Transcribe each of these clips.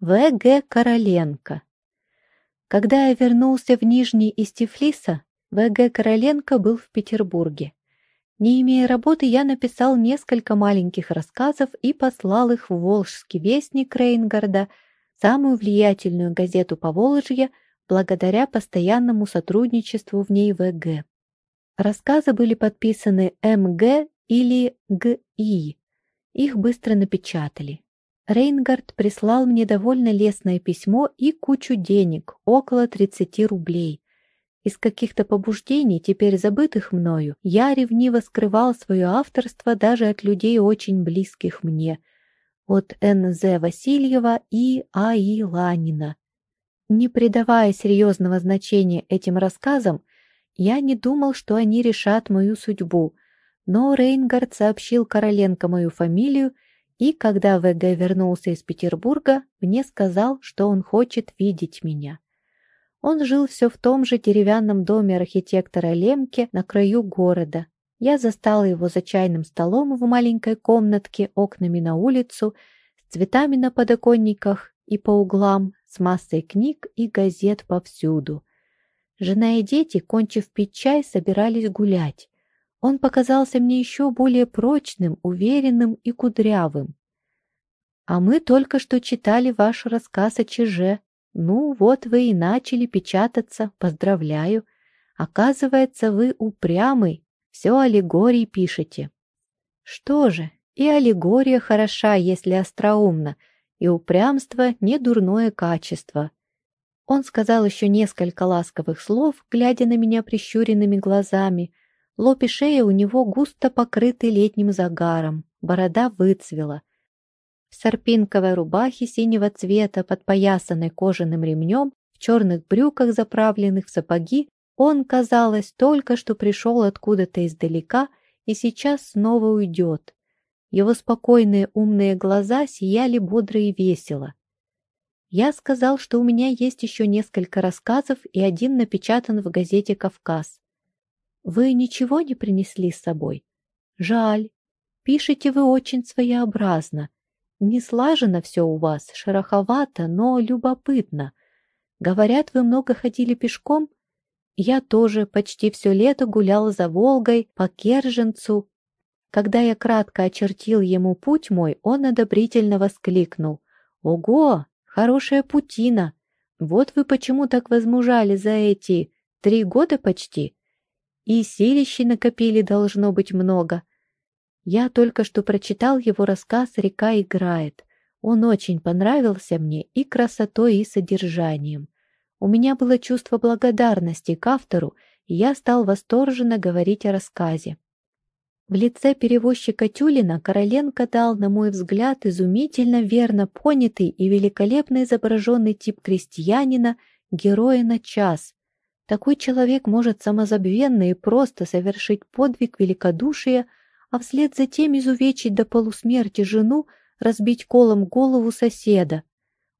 В.Г. Короленко. Когда я вернулся в Нижний из Тифлиса, В.Г. Короленко был в Петербурге. Не имея работы, я написал несколько маленьких рассказов и послал их в Волжский вестник Рейнгарда, самую влиятельную газету Поволжья, благодаря постоянному сотрудничеству в ней ВГ. Рассказы были подписаны МГ или ГИ. Их быстро напечатали. Рейнгард прислал мне довольно лестное письмо и кучу денег, около 30 рублей. Из каких-то побуждений, теперь забытых мною, я ревниво скрывал свое авторство даже от людей очень близких мне, от Н.З. Васильева и А.И. Ланина. Не придавая серьезного значения этим рассказам, я не думал, что они решат мою судьбу, но Рейнгард сообщил Короленко мою фамилию, и когда ВГ вернулся из Петербурга, мне сказал, что он хочет видеть меня. Он жил все в том же деревянном доме архитектора Лемке на краю города. Я застала его за чайным столом в маленькой комнатке, окнами на улицу, с цветами на подоконниках и по углам, с массой книг и газет повсюду. Жена и дети, кончив пить чай, собирались гулять. Он показался мне еще более прочным, уверенным и кудрявым. «А мы только что читали ваш рассказ о Чеже», «Ну, вот вы и начали печататься, поздравляю. Оказывается, вы упрямый, все аллегории пишете». «Что же, и аллегория хороша, если остроумно, и упрямство — не дурное качество». Он сказал еще несколько ласковых слов, глядя на меня прищуренными глазами. Лоб и шея у него густо покрыты летним загаром, борода выцвела — в сарпинковой рубахе синего цвета, подпоясанной кожаным ремнем, в черных брюках, заправленных в сапоги, он, казалось, только что пришел откуда-то издалека и сейчас снова уйдет. Его спокойные умные глаза сияли бодро и весело. Я сказал, что у меня есть еще несколько рассказов и один напечатан в газете «Кавказ». Вы ничего не принесли с собой? Жаль. Пишете вы очень своеобразно. Не слажено все у вас, шероховато, но любопытно. Говорят, вы много ходили пешком? Я тоже почти все лето гулял за Волгой, по Керженцу. Когда я кратко очертил ему путь мой, он одобрительно воскликнул. «Ого, хорошая путина! Вот вы почему так возмужали за эти три года почти. И силищи накопили должно быть много. Я только что прочитал его рассказ «Река играет». Он очень понравился мне и красотой, и содержанием. У меня было чувство благодарности к автору, и я стал восторженно говорить о рассказе. В лице перевозчика Тюлина Короленко дал, на мой взгляд, изумительно верно понятый и великолепно изображенный тип крестьянина, героя на час. Такой человек может самозабвенно и просто совершить подвиг великодушия – а вслед за тем изувечить до полусмерти жену, разбить колом голову соседа.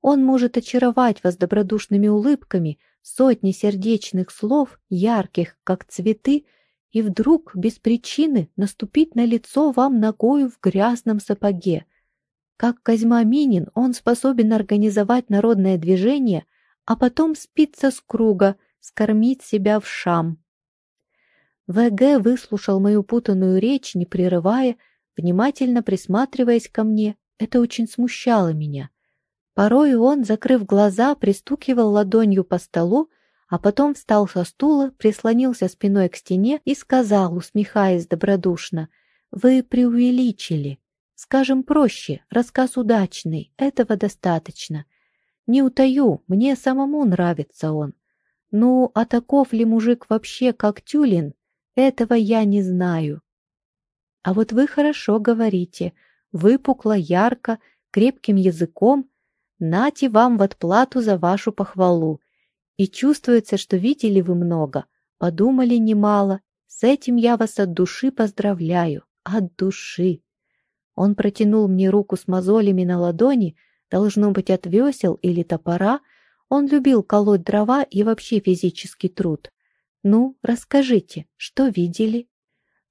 Он может очаровать вас добродушными улыбками, сотни сердечных слов, ярких, как цветы, и вдруг, без причины, наступить на лицо вам ногою в грязном сапоге. Как Козьма Минин, он способен организовать народное движение, а потом спиться с круга, скормить себя в шам. ВГ выслушал мою путанную речь, не прерывая, внимательно присматриваясь ко мне. Это очень смущало меня. Порой он, закрыв глаза, пристукивал ладонью по столу, а потом встал со стула, прислонился спиной к стене и сказал, усмехаясь добродушно, «Вы преувеличили. Скажем проще, рассказ удачный, этого достаточно. Не утаю, мне самому нравится он. Ну, а таков ли мужик вообще, как Тюлин, этого я не знаю. А вот вы хорошо говорите, выпукло, ярко, крепким языком. Нате вам в отплату за вашу похвалу. И чувствуется, что видели вы много, подумали немало. С этим я вас от души поздравляю, от души. Он протянул мне руку с мозолями на ладони, должно быть от весел или топора. Он любил колоть дрова и вообще физический труд. «Ну, расскажите, что видели?»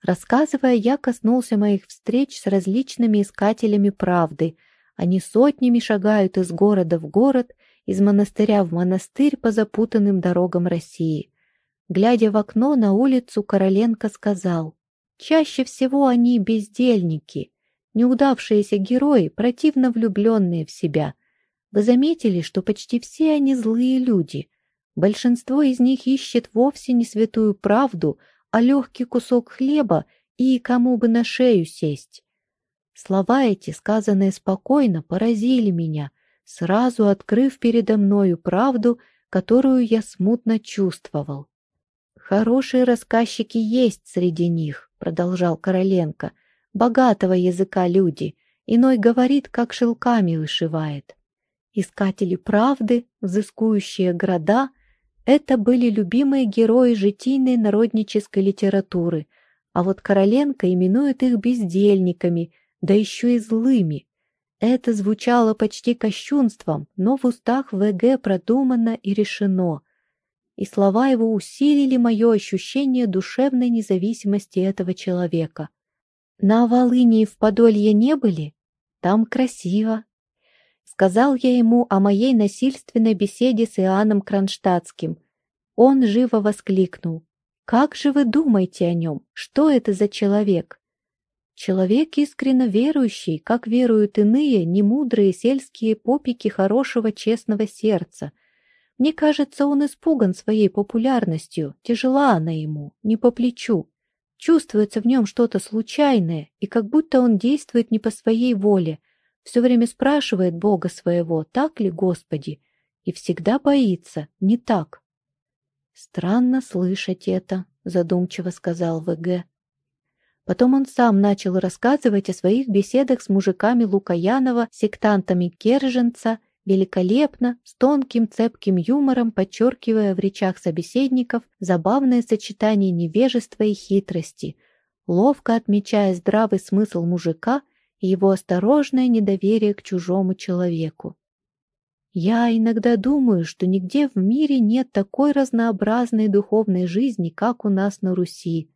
Рассказывая, я коснулся моих встреч с различными искателями правды, Они сотнями шагают из города в город, из монастыря в монастырь по запутанным дорогам России. Глядя в окно на улицу, Короленко сказал, «Чаще всего они бездельники, неудавшиеся герои, противно влюбленные в себя. Вы заметили, что почти все они злые люди. Большинство из них ищет вовсе не святую правду, а легкий кусок хлеба и кому бы на шею сесть. Слова эти, сказанные спокойно, поразили меня, сразу открыв передо мною правду, которую я смутно чувствовал. «Хорошие рассказчики есть среди них», — продолжал Короленко, — «богатого языка люди, иной говорит, как шелками вышивает. Искатели правды, взыскующие города — это были любимые герои житийной народнической литературы, а вот Короленко именует их бездельниками, да еще и злыми. Это звучало почти кощунством, но в устах ВГ продумано и решено. И слова его усилили мое ощущение душевной независимости этого человека. На Волыни и в Подолье не были? Там красиво. Сказал я ему о моей насильственной беседе с Иоанном Кронштадтским. Он живо воскликнул. «Как же вы думаете о нем? Что это за человек?» Человек искренно верующий, как веруют иные, немудрые сельские попики хорошего честного сердца. Мне кажется, он испуган своей популярностью, тяжела она ему, не по плечу. Чувствуется в нем что-то случайное, и как будто он действует не по своей воле. Все время спрашивает Бога своего, так ли Господи, и всегда боится, не так. «Странно слышать это», — задумчиво сказал ВГ. Потом он сам начал рассказывать о своих беседах с мужиками Лукаянова, сектантами Керженца, великолепно, с тонким цепким юмором, подчеркивая в речах собеседников забавное сочетание невежества и хитрости, ловко отмечая здравый смысл мужика его осторожное недоверие к чужому человеку. Я иногда думаю, что нигде в мире нет такой разнообразной духовной жизни, как у нас на Руси,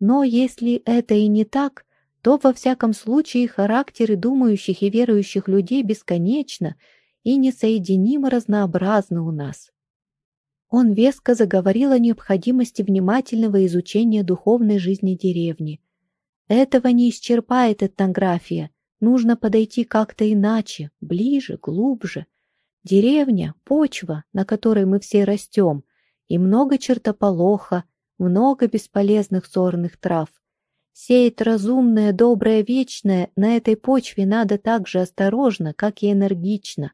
но если это и не так, то во всяком случае характеры думающих и верующих людей бесконечно и несоединимо разнообразны у нас. Он веско заговорил о необходимости внимательного изучения духовной жизни деревни. Этого не исчерпает этнография, нужно подойти как-то иначе, ближе, глубже. Деревня – почва, на которой мы все растем, и много чертополоха, много бесполезных сорных трав. Сеять разумное, доброе, вечное на этой почве надо так же осторожно, как и энергично.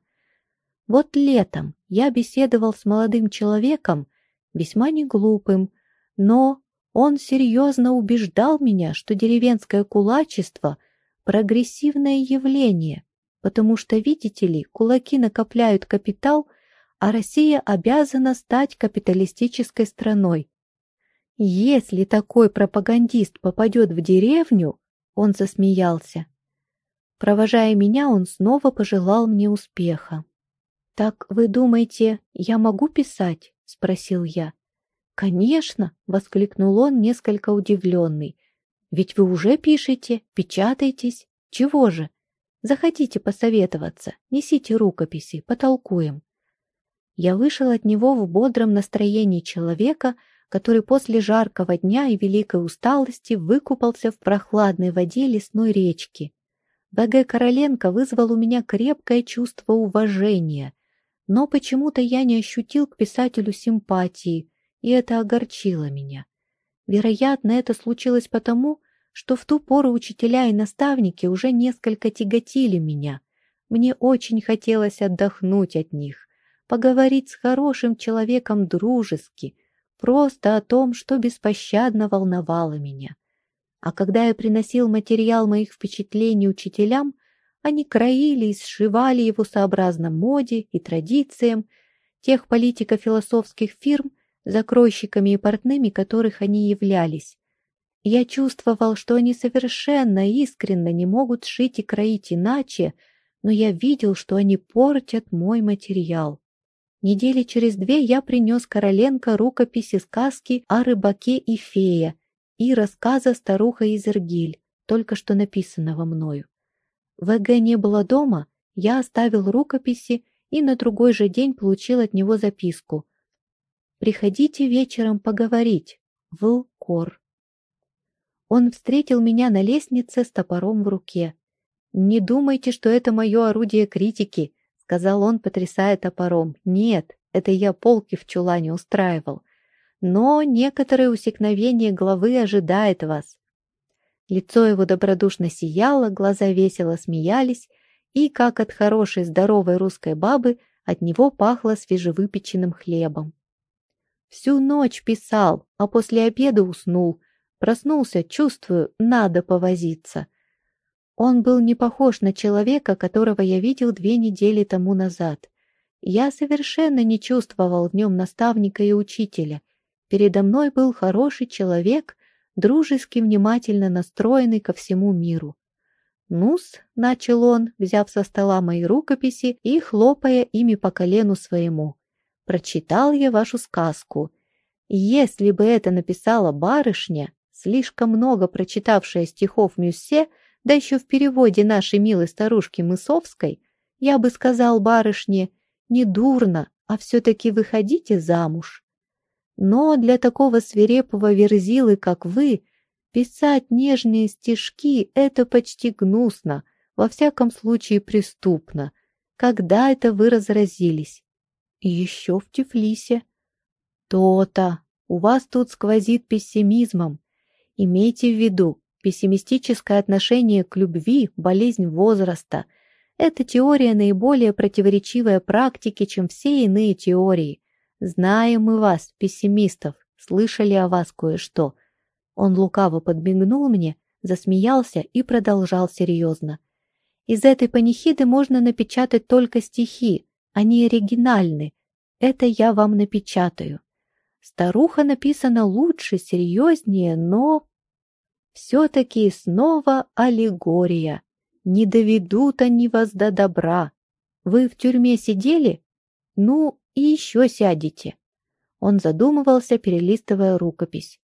Вот летом я беседовал с молодым человеком, весьма неглупым, но он серьезно убеждал меня, что деревенское кулачество – прогрессивное явление, потому что, видите ли, кулаки накопляют капитал, а Россия обязана стать капиталистической страной. Если такой пропагандист попадет в деревню, он засмеялся. Провожая меня, он снова пожелал мне успеха. «Так вы думаете, я могу писать?» — спросил я. «Конечно!» — воскликнул он, несколько удивленный. «Ведь вы уже пишете, печатаетесь. Чего же? Заходите посоветоваться, несите рукописи, потолкуем». Я вышел от него в бодром настроении человека, который после жаркого дня и великой усталости выкупался в прохладной воде лесной речки. БГ Короленко вызвал у меня крепкое чувство уважения, но почему-то я не ощутил к писателю симпатии, и это огорчило меня. Вероятно, это случилось потому, что в ту пору учителя и наставники уже несколько тяготили меня. Мне очень хотелось отдохнуть от них, поговорить с хорошим человеком дружески, просто о том, что беспощадно волновало меня. А когда я приносил материал моих впечатлений учителям, они краили и сшивали его сообразно моде и традициям тех политико-философских фирм, закройщиками и портными которых они являлись. Я чувствовал, что они совершенно искренно не могут шить и кроить иначе, но я видел, что они портят мой материал. Недели через две я принес Короленко рукописи сказки о рыбаке и фее и рассказа старуха Изергиль, только что написанного мною. ВГ не было дома, Я оставил рукописи и на другой же день получил от него записку. «Приходите вечером поговорить. В Кор». Он встретил меня на лестнице с топором в руке. «Не думайте, что это мое орудие критики», — сказал он, потрясая топором. «Нет, это я полки в чулане устраивал. Но некоторое усекновение главы ожидает вас». Лицо его добродушно сияло, глаза весело смеялись, и, как от хорошей здоровой русской бабы, от него пахло свежевыпеченным хлебом. Всю ночь писал, а после обеда уснул. Проснулся, чувствую, надо повозиться. Он был не похож на человека, которого я видел две недели тому назад. Я совершенно не чувствовал в нем наставника и учителя. Передо мной был хороший человек, дружески внимательно настроенный ко всему миру. «Ну-с», — начал он, взяв со стола мои рукописи и хлопая ими по колену своему, — «прочитал я вашу сказку. Если бы это написала барышня, слишком много прочитавшая стихов Мюссе, да еще в переводе нашей милой старушки Мысовской, я бы сказал барышне, не дурно, а все-таки выходите замуж. Но для такого свирепого верзилы, как вы, Писать нежные стишки — это почти гнусно, во всяком случае преступно. Когда это вы разразились? Еще в Тифлисе. То-то. У вас тут сквозит пессимизмом. Имейте в виду, пессимистическое отношение к любви – болезнь возраста. Эта теория наиболее противоречивая практике, чем все иные теории. Знаем мы вас, пессимистов, слышали о вас кое-что – он лукаво подмигнул мне, засмеялся и продолжал серьезно. Из этой панихиды можно напечатать только стихи, они оригинальны. Это я вам напечатаю. Старуха написана лучше, серьезнее, но... Все-таки снова аллегория. Не доведут они вас до добра. Вы в тюрьме сидели? Ну, и еще сядете. Он задумывался, перелистывая рукопись.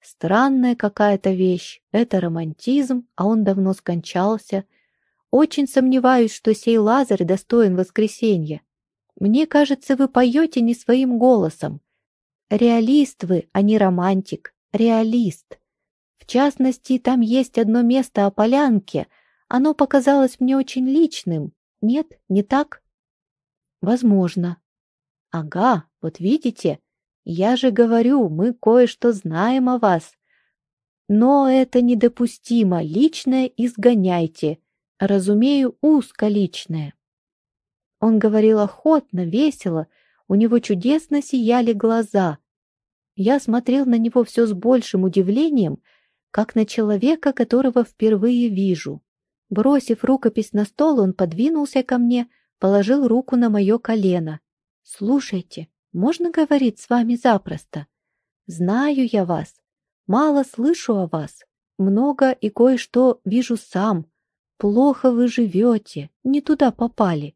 Странная какая-то вещь. Это романтизм, а он давно скончался. Очень сомневаюсь, что сей Лазарь достоин воскресенья. Мне кажется, вы поете не своим голосом. Реалист вы, а не романтик. Реалист. В частности, там есть одно место о полянке. Оно показалось мне очень личным. Нет, не так? Возможно. Ага, вот видите, я же говорю, мы кое-что знаем о вас. Но это недопустимо, личное изгоняйте. Разумею, узко личное. Он говорил охотно, весело, у него чудесно сияли глаза. Я смотрел на него все с большим удивлением, как на человека, которого впервые вижу. Бросив рукопись на стол, он подвинулся ко мне, положил руку на мое колено. «Слушайте, можно говорить с вами запросто? Знаю я вас, мало слышу о вас, много и кое-что вижу сам. Плохо вы живете, не туда попали.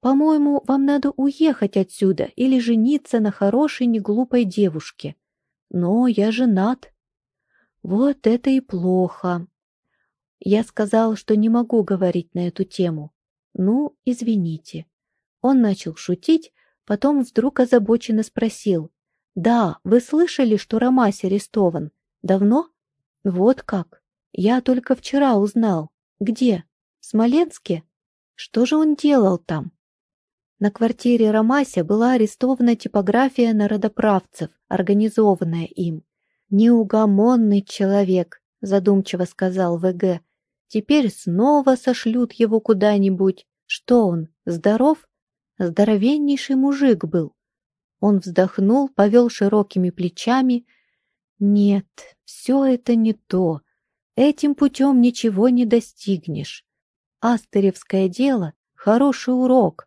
По-моему, вам надо уехать отсюда или жениться на хорошей, неглупой девушке. Но я женат. Вот это и плохо. Я сказал, что не могу говорить на эту тему. Ну, извините. Он начал шутить, Потом вдруг озабоченно спросил. «Да, вы слышали, что Ромась арестован? Давно?» «Вот как. Я только вчера узнал. Где? В Смоленске? Что же он делал там?» На квартире Ромася была арестована типография народоправцев, организованная им. «Неугомонный человек», — задумчиво сказал ВГ. «Теперь снова сошлют его куда-нибудь. Что он, здоров?» Здоровеннейший мужик был. Он вздохнул, повел широкими плечами. Нет, все это не то. Этим путем ничего не достигнешь. Астеревское дело — хороший урок.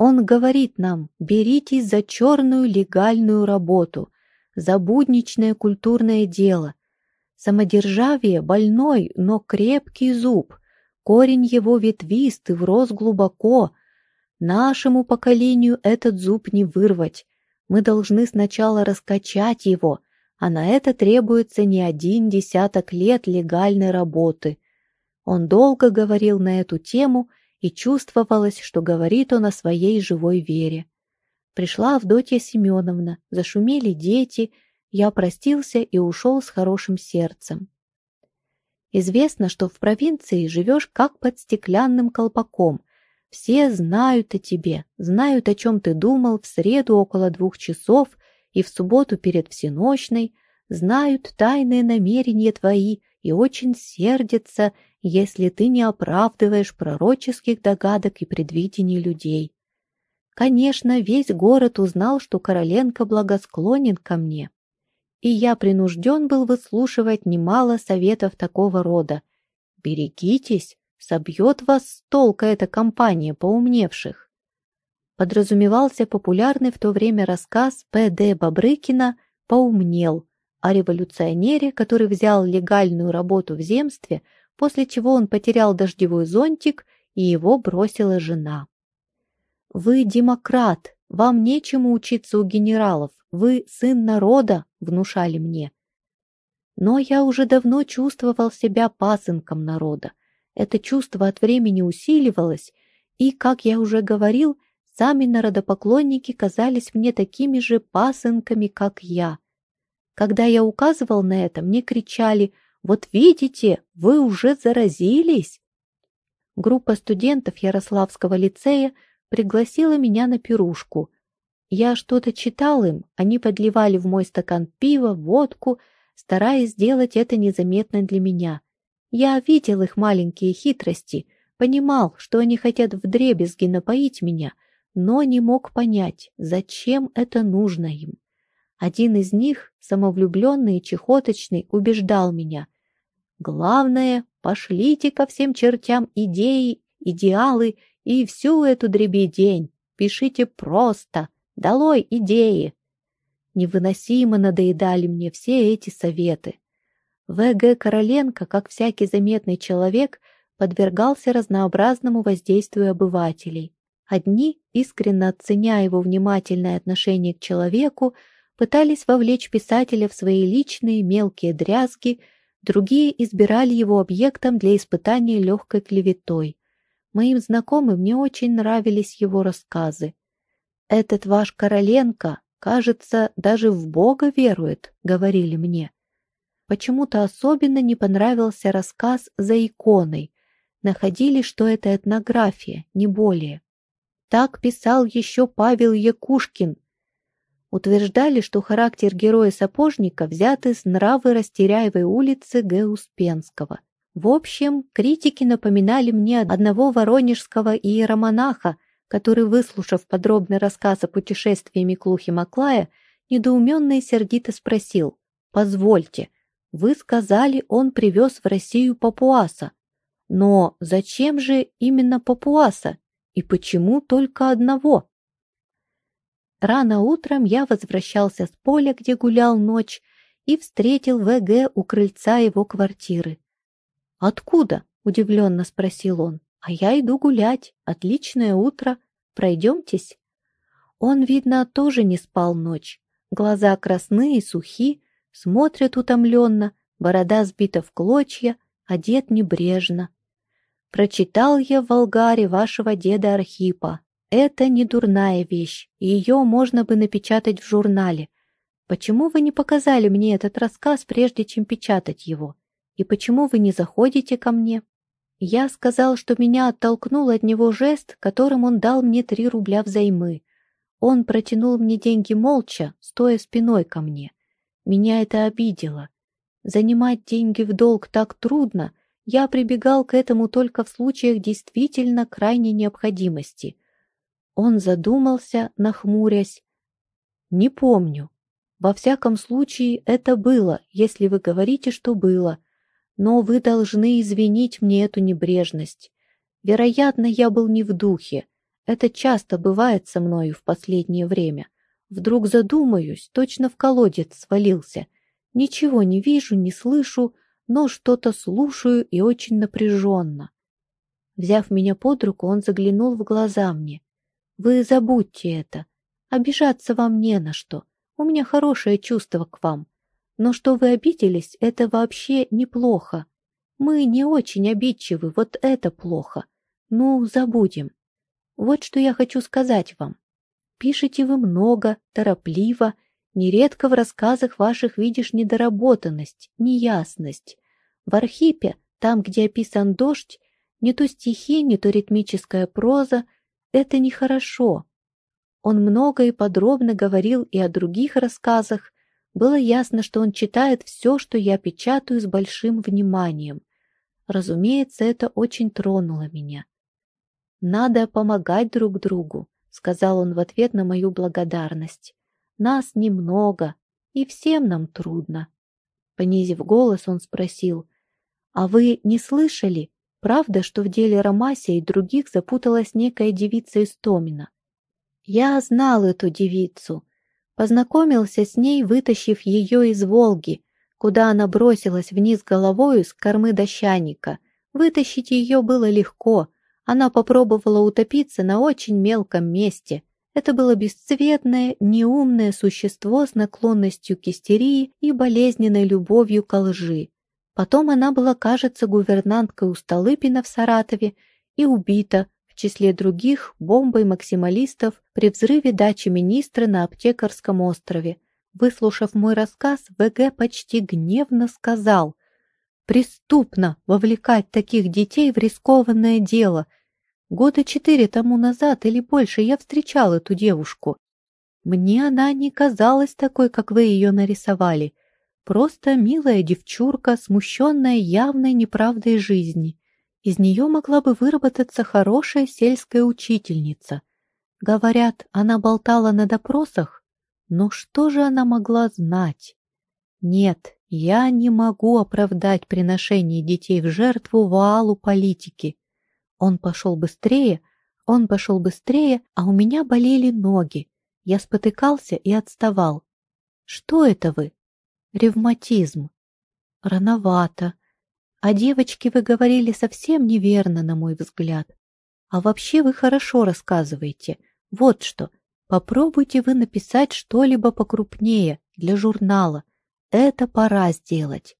Он говорит нам, беритесь за черную легальную работу, за будничное культурное дело. Самодержавие — больной, но крепкий зуб. Корень его ветвистый, врос глубоко — Нашему поколению этот зуб не вырвать. Мы должны сначала раскачать его, а на это требуется не один десяток лет легальной работы. Он долго говорил на эту тему, и чувствовалось, что говорит он о своей живой вере. Пришла Авдотья Семеновна, зашумели дети, я простился и ушел с хорошим сердцем. Известно, что в провинции живешь как под стеклянным колпаком. Все знают о тебе, знают, о чем ты думал в среду около двух часов и в субботу перед всеночной, знают тайные намерения твои и очень сердятся, если ты не оправдываешь пророческих догадок и предвидений людей. Конечно, весь город узнал, что Короленко благосклонен ко мне и я принужден был выслушивать немало советов такого рода. «Берегитесь, собьет вас с толка эта компания поумневших». Подразумевался популярный в то время рассказ П.Д. Бобрыкина «Поумнел» о революционере, который взял легальную работу в земстве, после чего он потерял дождевой зонтик и его бросила жена. «Вы демократ, вам нечему учиться у генералов, вы сын народа, внушали мне. Но я уже давно чувствовал себя пасынком народа. Это чувство от времени усиливалось, и, как я уже говорил, сами народопоклонники казались мне такими же пасынками, как я. Когда я указывал на это, мне кричали «Вот видите, вы уже заразились!» Группа студентов Ярославского лицея пригласила меня на пирушку – я что-то читал им, они подливали в мой стакан пива, водку, стараясь сделать это незаметно для меня. Я видел их маленькие хитрости, понимал, что они хотят вдребезги напоить меня, но не мог понять, зачем это нужно им. Один из них, самовлюбленный и чехоточный, убеждал меня. «Главное, пошлите ко всем чертям идеи, идеалы и всю эту дребедень. Пишите просто, Долой идеи! Невыносимо надоедали мне все эти советы. В.Г. Короленко, как всякий заметный человек, подвергался разнообразному воздействию обывателей. Одни, искренне оценяя его внимательное отношение к человеку, пытались вовлечь писателя в свои личные мелкие дрязги, другие избирали его объектом для испытания легкой клеветой. Моим знакомым не очень нравились его рассказы. «Этот ваш Короленко, кажется, даже в Бога верует», — говорили мне. Почему-то особенно не понравился рассказ «За иконой». Находили, что это этнография, не более. Так писал еще Павел Якушкин. Утверждали, что характер героя-сапожника взят из нравы Растеряевой улицы Г. Успенского. В общем, критики напоминали мне одного воронежского иеромонаха, который, выслушав подробный рассказ о путешествии Миклухи Маклая, недоуменно и сердито спросил «Позвольте, вы сказали, он привез в Россию папуаса. Но зачем же именно папуаса? И почему только одного?» Рано утром я возвращался с поля, где гулял ночь, и встретил ВГ у крыльца его квартиры. «Откуда?» — удивленно спросил он. А я иду гулять. Отличное утро. Пройдемтесь. Он, видно, тоже не спал ночь. Глаза красные и сухи, смотрят утомленно, борода сбита в клочья, одет небрежно. Прочитал я в Волгаре вашего деда Архипа. Это не дурная вещь, ее можно бы напечатать в журнале. Почему вы не показали мне этот рассказ, прежде чем печатать его? И почему вы не заходите ко мне? Я сказал, что меня оттолкнул от него жест, которым он дал мне три рубля взаймы. Он протянул мне деньги молча, стоя спиной ко мне. Меня это обидело. Занимать деньги в долг так трудно, я прибегал к этому только в случаях действительно крайней необходимости. Он задумался, нахмурясь. «Не помню. Во всяком случае, это было, если вы говорите, что было. Но вы должны извинить мне эту небрежность. Вероятно, я был не в духе. Это часто бывает со мною в последнее время. Вдруг задумаюсь, точно в колодец свалился. Ничего не вижу, не слышу, но что-то слушаю и очень напряженно. Взяв меня под руку, он заглянул в глаза мне. «Вы забудьте это. Обижаться вам не на что. У меня хорошее чувство к вам. Но что вы обиделись, это вообще неплохо. Мы не очень обидчивы, вот это плохо. Ну, забудем. Вот что я хочу сказать вам. Пишете вы много, торопливо, нередко в рассказах ваших видишь недоработанность, неясность. В Архипе, там, где описан дождь, не то стихи, не то ритмическая проза — это нехорошо. Он много и подробно говорил и о других рассказах. Было ясно, что он читает все, что я печатаю с большим вниманием. Разумеется, это очень тронуло меня. «Надо помогать друг другу», — сказал он в ответ на мою благодарность. «Нас немного, и всем нам трудно». Понизив голос, он спросил, «А вы не слышали, правда, что в деле Ромася и других запуталась некая девица из Томина?» Я знал эту девицу, познакомился с ней, вытащив ее из Волги, куда она бросилась вниз головою с кормы дощаника. Вытащить ее было легко. Она попробовала утопиться на очень мелком месте. Это было бесцветное, неумное существо с наклонностью к истерии и болезненной любовью к лжи. Потом она была, кажется, гувернанткой у Столыпина в Саратове и убита, в числе других, бомбой максималистов при взрыве дачи министра на Аптекарском острове, Выслушав мой рассказ, ВГ почти гневно сказал «Преступно вовлекать таких детей в рискованное дело. Года четыре тому назад или больше я встречал эту девушку. Мне она не казалась такой, как вы ее нарисовали. Просто милая девчурка, смущенная явной неправдой жизни. Из нее могла бы выработаться хорошая сельская учительница. Говорят, она болтала на допросах, но что же она могла знать? Нет, я не могу оправдать приношение детей в жертву валу политики. Он пошел быстрее, он пошел быстрее, а у меня болели ноги. Я спотыкался и отставал. Что это вы? Ревматизм. Рановато. А девочки вы говорили совсем неверно, на мой взгляд. А вообще вы хорошо рассказываете. Вот что. Попробуйте вы написать что-либо покрупнее для журнала. Это пора сделать.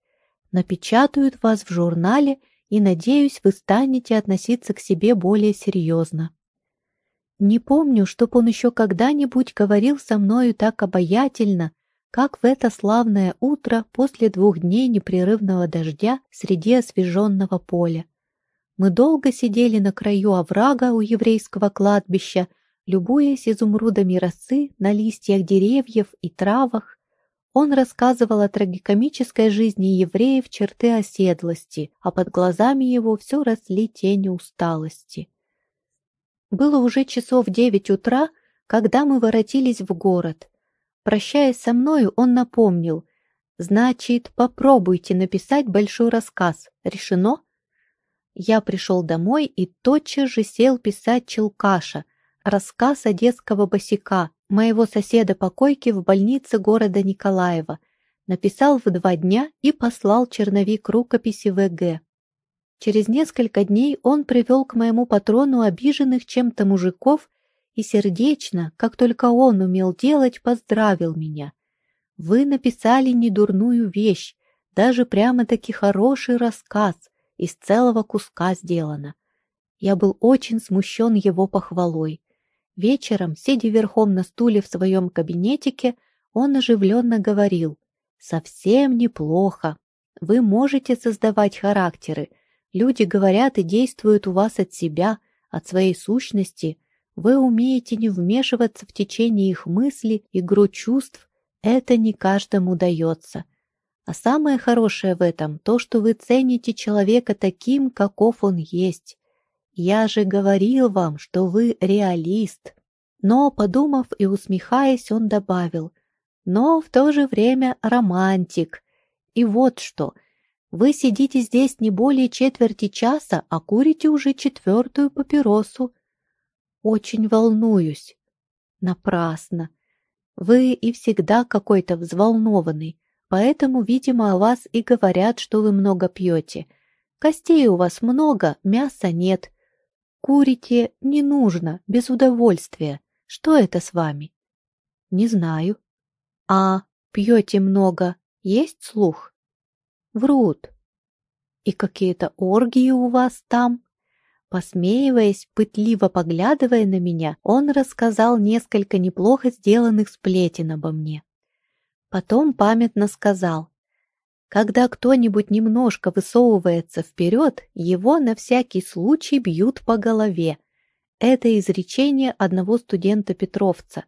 Напечатают вас в журнале, и, надеюсь, вы станете относиться к себе более серьезно. Не помню, чтоб он еще когда-нибудь говорил со мною так обаятельно, как в это славное утро после двух дней непрерывного дождя среди освеженного поля. Мы долго сидели на краю оврага у еврейского кладбища, Любуясь изумрудами росы на листьях деревьев и травах, он рассказывал о трагикомической жизни евреев черты оседлости, а под глазами его все росли тени усталости. Было уже часов девять утра, когда мы воротились в город. Прощаясь со мною, он напомнил, «Значит, попробуйте написать большой рассказ. Решено?» Я пришел домой и тотчас же сел писать Челкаша, Рассказ одесского босика, моего соседа по койке в больнице города Николаева. Написал в два дня и послал черновик рукописи ВГ. Через несколько дней он привел к моему патрону обиженных чем-то мужиков и сердечно, как только он умел делать, поздравил меня. Вы написали недурную вещь, даже прямо-таки хороший рассказ, из целого куска сделано. Я был очень смущен его похвалой. Вечером, сидя верхом на стуле в своем кабинетике, он оживленно говорил «Совсем неплохо. Вы можете создавать характеры. Люди говорят и действуют у вас от себя, от своей сущности. Вы умеете не вмешиваться в течение их мысли, игру чувств. Это не каждому дается. А самое хорошее в этом то, что вы цените человека таким, каков он есть. Я же говорил вам, что вы реалист. Но, подумав и усмехаясь, он добавил, но в то же время романтик. И вот что, вы сидите здесь не более четверти часа, а курите уже четвертую папиросу. Очень волнуюсь. Напрасно. Вы и всегда какой-то взволнованный, поэтому, видимо, о вас и говорят, что вы много пьете. Костей у вас много, мяса нет. Курите не нужно, без удовольствия. Что это с вами? Не знаю. А пьете много, есть слух? Врут. И какие-то оргии у вас там? Посмеиваясь, пытливо поглядывая на меня, он рассказал несколько неплохо сделанных сплетен обо мне. Потом памятно сказал, когда кто-нибудь немножко высовывается вперед, его на всякий случай бьют по голове. Это изречение одного студента-петровца.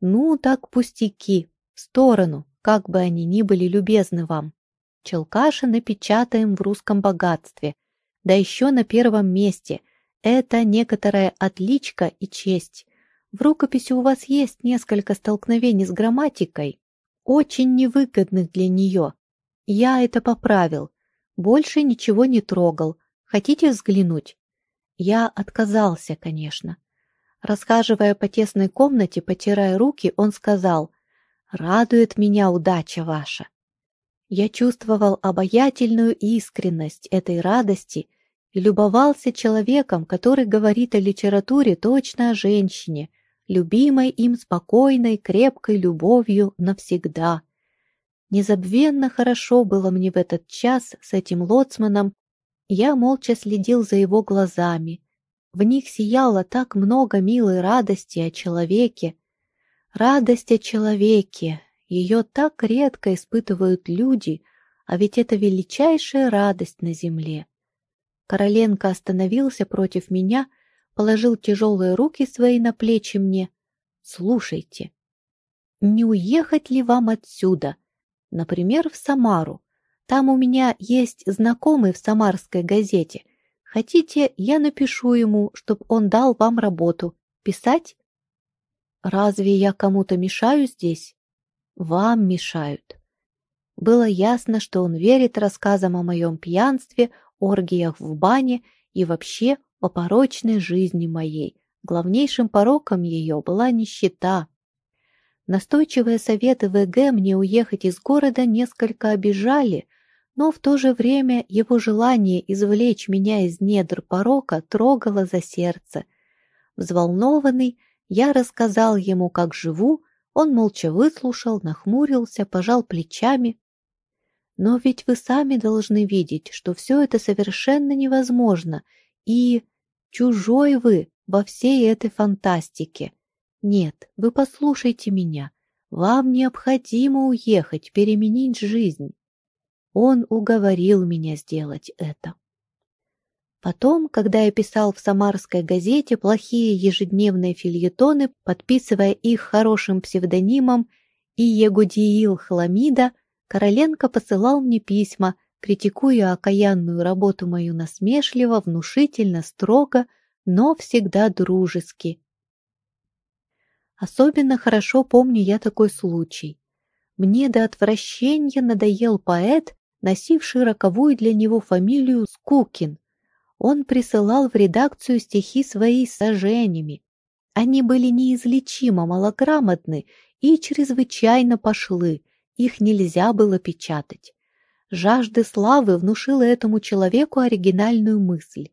Ну, так пустяки, в сторону, как бы они ни были любезны вам. Челкаша напечатаем в русском богатстве, да еще на первом месте. Это некоторая отличка и честь. В рукописи у вас есть несколько столкновений с грамматикой, очень невыгодных для нее. Я это поправил. Больше ничего не трогал. Хотите взглянуть? Я отказался, конечно. Расхаживая по тесной комнате, потирая руки, он сказал, «Радует меня удача ваша. Я чувствовал обаятельную искренность этой радости и любовался человеком, который говорит о литературе точно о женщине, любимой им спокойной, крепкой любовью навсегда. Незабвенно хорошо было мне в этот час с этим лоцманом. Я молча следил за его глазами. В них сияло так много милой радости о человеке. Радость о человеке, ее так редко испытывают люди, а ведь это величайшая радость на земле. Короленко остановился против меня, положил тяжелые руки свои на плечи мне. «Слушайте, не уехать ли вам отсюда? Например, в Самару. Там у меня есть знакомый в самарской газете. Хотите, я напишу ему, чтобы он дал вам работу. Писать? Разве я кому-то мешаю здесь? Вам мешают. Было ясно, что он верит рассказам о моем пьянстве, оргиях в бане и вообще о порочной жизни моей. Главнейшим пороком ее была нищета. Настойчивые советы ВГ мне уехать из города несколько обижали, но в то же время его желание извлечь меня из недр порока трогало за сердце. Взволнованный, я рассказал ему, как живу, он молча выслушал, нахмурился, пожал плечами. Но ведь вы сами должны видеть, что все это совершенно невозможно, и чужой вы во всей этой фантастике. Нет, вы послушайте меня. Вам необходимо уехать, переменить жизнь. Он уговорил меня сделать это. Потом, когда я писал в самарской газете плохие ежедневные фильетоны, подписывая их хорошим псевдонимом Иегудиил Хламида, Короленко посылал мне письма, критикуя окаянную работу мою насмешливо, внушительно, строго, но всегда дружески. Особенно хорошо помню я такой случай. Мне до отвращения надоел поэт, носивший роковую для него фамилию Скукин, он присылал в редакцию стихи свои с сожжениями. Они были неизлечимо малограмотны и чрезвычайно пошлы, их нельзя было печатать. Жажда славы внушила этому человеку оригинальную мысль.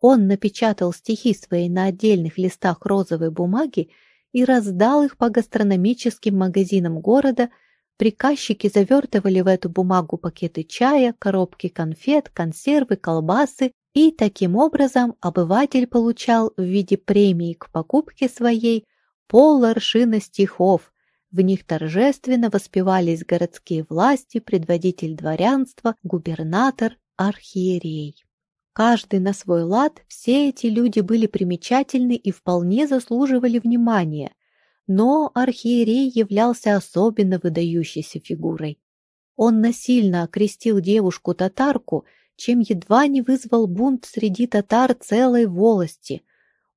Он напечатал стихи свои на отдельных листах розовой бумаги и раздал их по гастрономическим магазинам города. Приказчики завертывали в эту бумагу пакеты чая, коробки конфет, консервы, колбасы и таким образом обыватель получал в виде премии к покупке своей пол аршина стихов. В них торжественно воспевались городские власти, предводитель дворянства, губернатор, архиерей. Каждый на свой лад, все эти люди были примечательны и вполне заслуживали внимания, но архиерей являлся особенно выдающейся фигурой. Он насильно окрестил девушку-татарку – чем едва не вызвал бунт среди татар целой волости.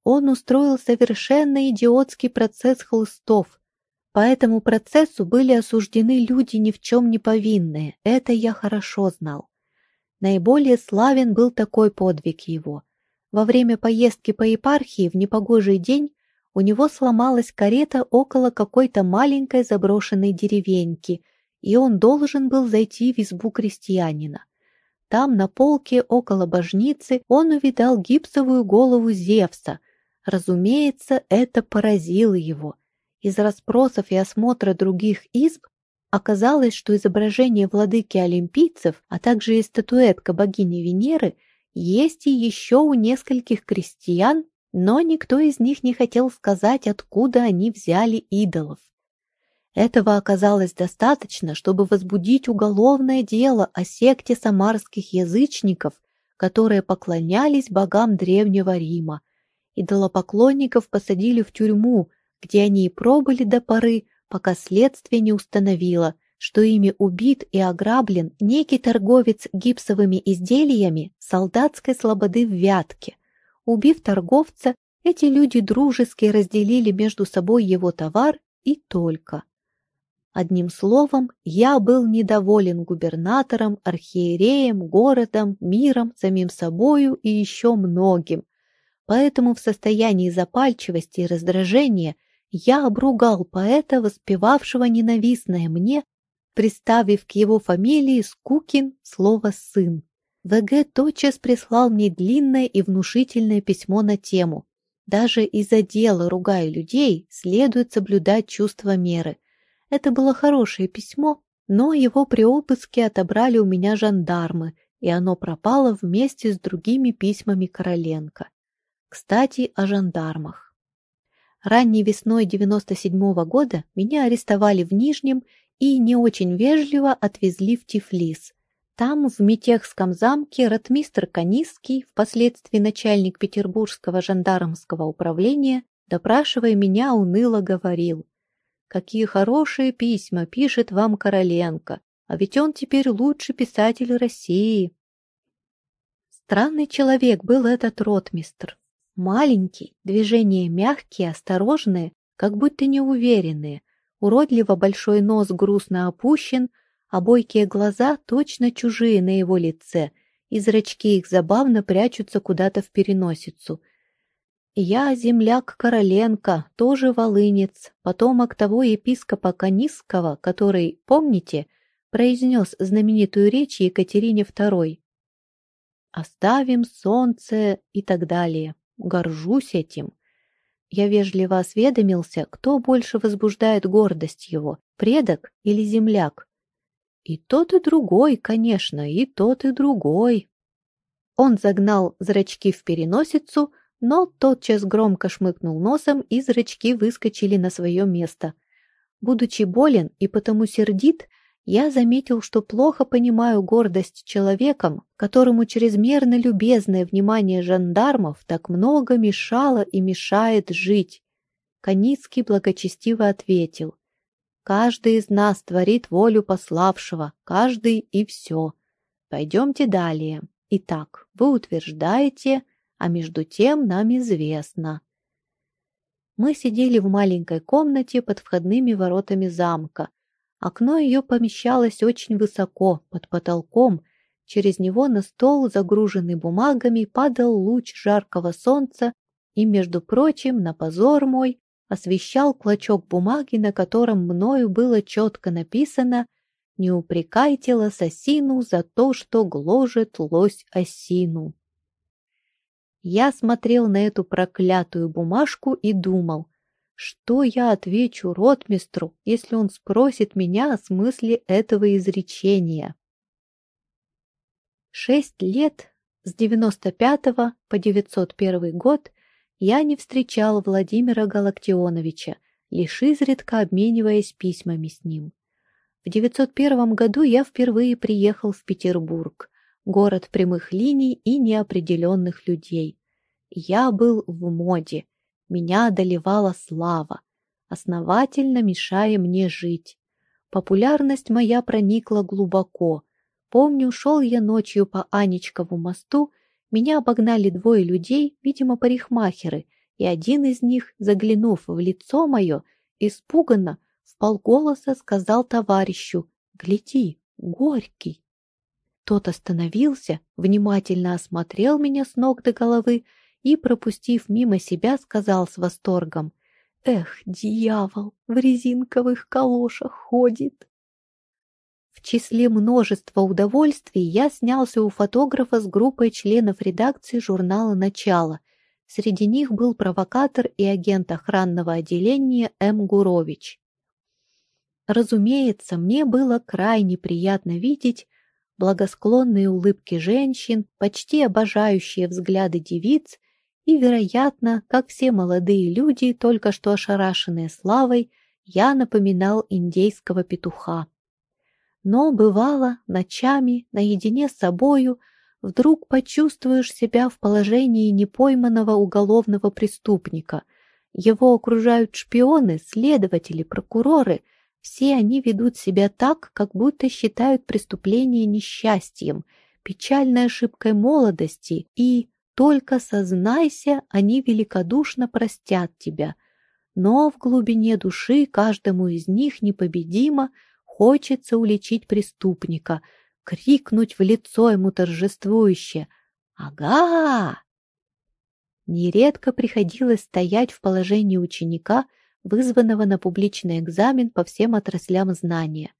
Он устроил совершенно идиотский процесс хлыстов. По этому процессу были осуждены люди ни в чем не повинные, это я хорошо знал. Наиболее славен был такой подвиг его. Во время поездки по епархии в непогожий день у него сломалась карета около какой-то маленькой заброшенной деревеньки, и он должен был зайти в избу крестьянина. Там, на полке около божницы, он увидал гипсовую голову Зевса. Разумеется, это поразило его. Из расспросов и осмотра других изб оказалось, что изображение владыки олимпийцев, а также и статуэтка богини Венеры есть и еще у нескольких крестьян, но никто из них не хотел сказать, откуда они взяли идолов. Этого оказалось достаточно, чтобы возбудить уголовное дело о секте самарских язычников, которые поклонялись богам Древнего Рима. Идолопоклонников посадили в тюрьму, где они и пробыли до поры, пока следствие не установило, что ими убит и ограблен некий торговец гипсовыми изделиями солдатской слободы в Вятке. Убив торговца, эти люди дружески разделили между собой его товар и только. Одним словом, я был недоволен губернатором, архиереем, городом, миром, самим собою и еще многим. Поэтому в состоянии запальчивости и раздражения я обругал поэта, воспевавшего ненавистное мне, приставив к его фамилии Скукин слово «сын». ВГ тотчас прислал мне длинное и внушительное письмо на тему. Даже из-за дела ругая людей, следует соблюдать чувство меры. Это было хорошее письмо, но его при обыске отобрали у меня жандармы, и оно пропало вместе с другими письмами Короленко. Кстати, о жандармах. Ранней весной 97 -го года меня арестовали в Нижнем и не очень вежливо отвезли в Тифлис. Там, в Митехском замке, ротмистр Каниский, впоследствии начальник Петербургского жандармского управления, допрашивая меня, уныло говорил Какие хорошие письма пишет вам Короленко, а ведь он теперь лучший писатель России. Странный человек был этот ротмистр. Маленький, движения мягкие, осторожные, как будто неуверенные, уродливо большой нос грустно опущен, а бойкие глаза точно чужие на его лице, и зрачки их забавно прячутся куда-то в переносицу — я земляк Короленко, тоже волынец, потомок того епископа Канисского, который, помните, произнес знаменитую речь Екатерине II. «Оставим солнце» и так далее. Горжусь этим. Я вежливо осведомился, кто больше возбуждает гордость его, предок или земляк. И тот, и другой, конечно, и тот, и другой. Он загнал зрачки в переносицу, но тотчас громко шмыкнул носом, и зрачки выскочили на свое место. Будучи болен и потому сердит, я заметил, что плохо понимаю гордость человеком, которому чрезмерно любезное внимание жандармов так много мешало и мешает жить. Каницкий благочестиво ответил. «Каждый из нас творит волю пославшего, каждый и все. Пойдемте далее. Итак, вы утверждаете, а между тем нам известно. Мы сидели в маленькой комнате под входными воротами замка. Окно ее помещалось очень высоко, под потолком. Через него на стол, загруженный бумагами, падал луч жаркого солнца и, между прочим, на позор мой, освещал клочок бумаги, на котором мною было четко написано «Не упрекайте лососину за то, что гложет лось осину». Я смотрел на эту проклятую бумажку и думал, что я отвечу ротмистру, если он спросит меня о смысле этого изречения. Шесть лет, с 95 по 901 год, я не встречал Владимира Галактионовича, лишь изредка обмениваясь письмами с ним. В 901 году я впервые приехал в Петербург, город прямых линий и неопределенных людей. Я был в моде, меня одолевала слава, основательно мешая мне жить. Популярность моя проникла глубоко. Помню, шел я ночью по Анечкову мосту, меня обогнали двое людей, видимо, парикмахеры, и один из них, заглянув в лицо мое, испуганно, в полголоса сказал товарищу «Гляди, горький». Тот остановился, внимательно осмотрел меня с ног до головы и, пропустив мимо себя, сказал с восторгом «Эх, дьявол, в резинковых калошах ходит!» В числе множества удовольствий я снялся у фотографа с группой членов редакции журнала «Начало». Среди них был провокатор и агент охранного отделения М. Гурович. Разумеется, мне было крайне приятно видеть, благосклонные улыбки женщин, почти обожающие взгляды девиц и, вероятно, как все молодые люди, только что ошарашенные славой, я напоминал индейского петуха. Но, бывало, ночами, наедине с собою, вдруг почувствуешь себя в положении непойманного уголовного преступника. Его окружают шпионы, следователи, прокуроры. Все они ведут себя так, как будто считают преступление несчастьем, печальной ошибкой молодости и только сознайся, они великодушно простят тебя. Но в глубине души каждому из них непобедимо хочется уличить преступника, крикнуть в лицо ему торжествующе «Ага!». Нередко приходилось стоять в положении ученика, вызванного на публичный экзамен по всем отраслям знания.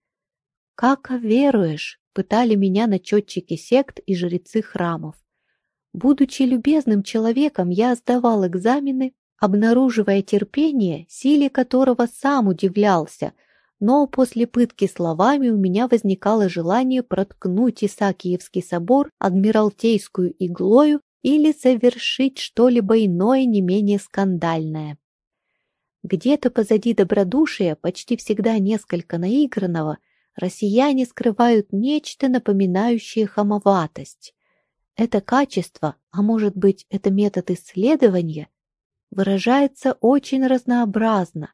«Как веруешь?» — пытали меня начетчики сект и жрецы храмов. Будучи любезным человеком, я сдавал экзамены, обнаруживая терпение, силе которого сам удивлялся, но после пытки словами у меня возникало желание проткнуть Исаакиевский собор адмиралтейскую иглою или совершить что-либо иное не менее скандальное. Где-то позади добродушия, почти всегда несколько наигранного, россияне скрывают нечто напоминающее хамоватость. Это качество, а может быть это метод исследования, выражается очень разнообразно.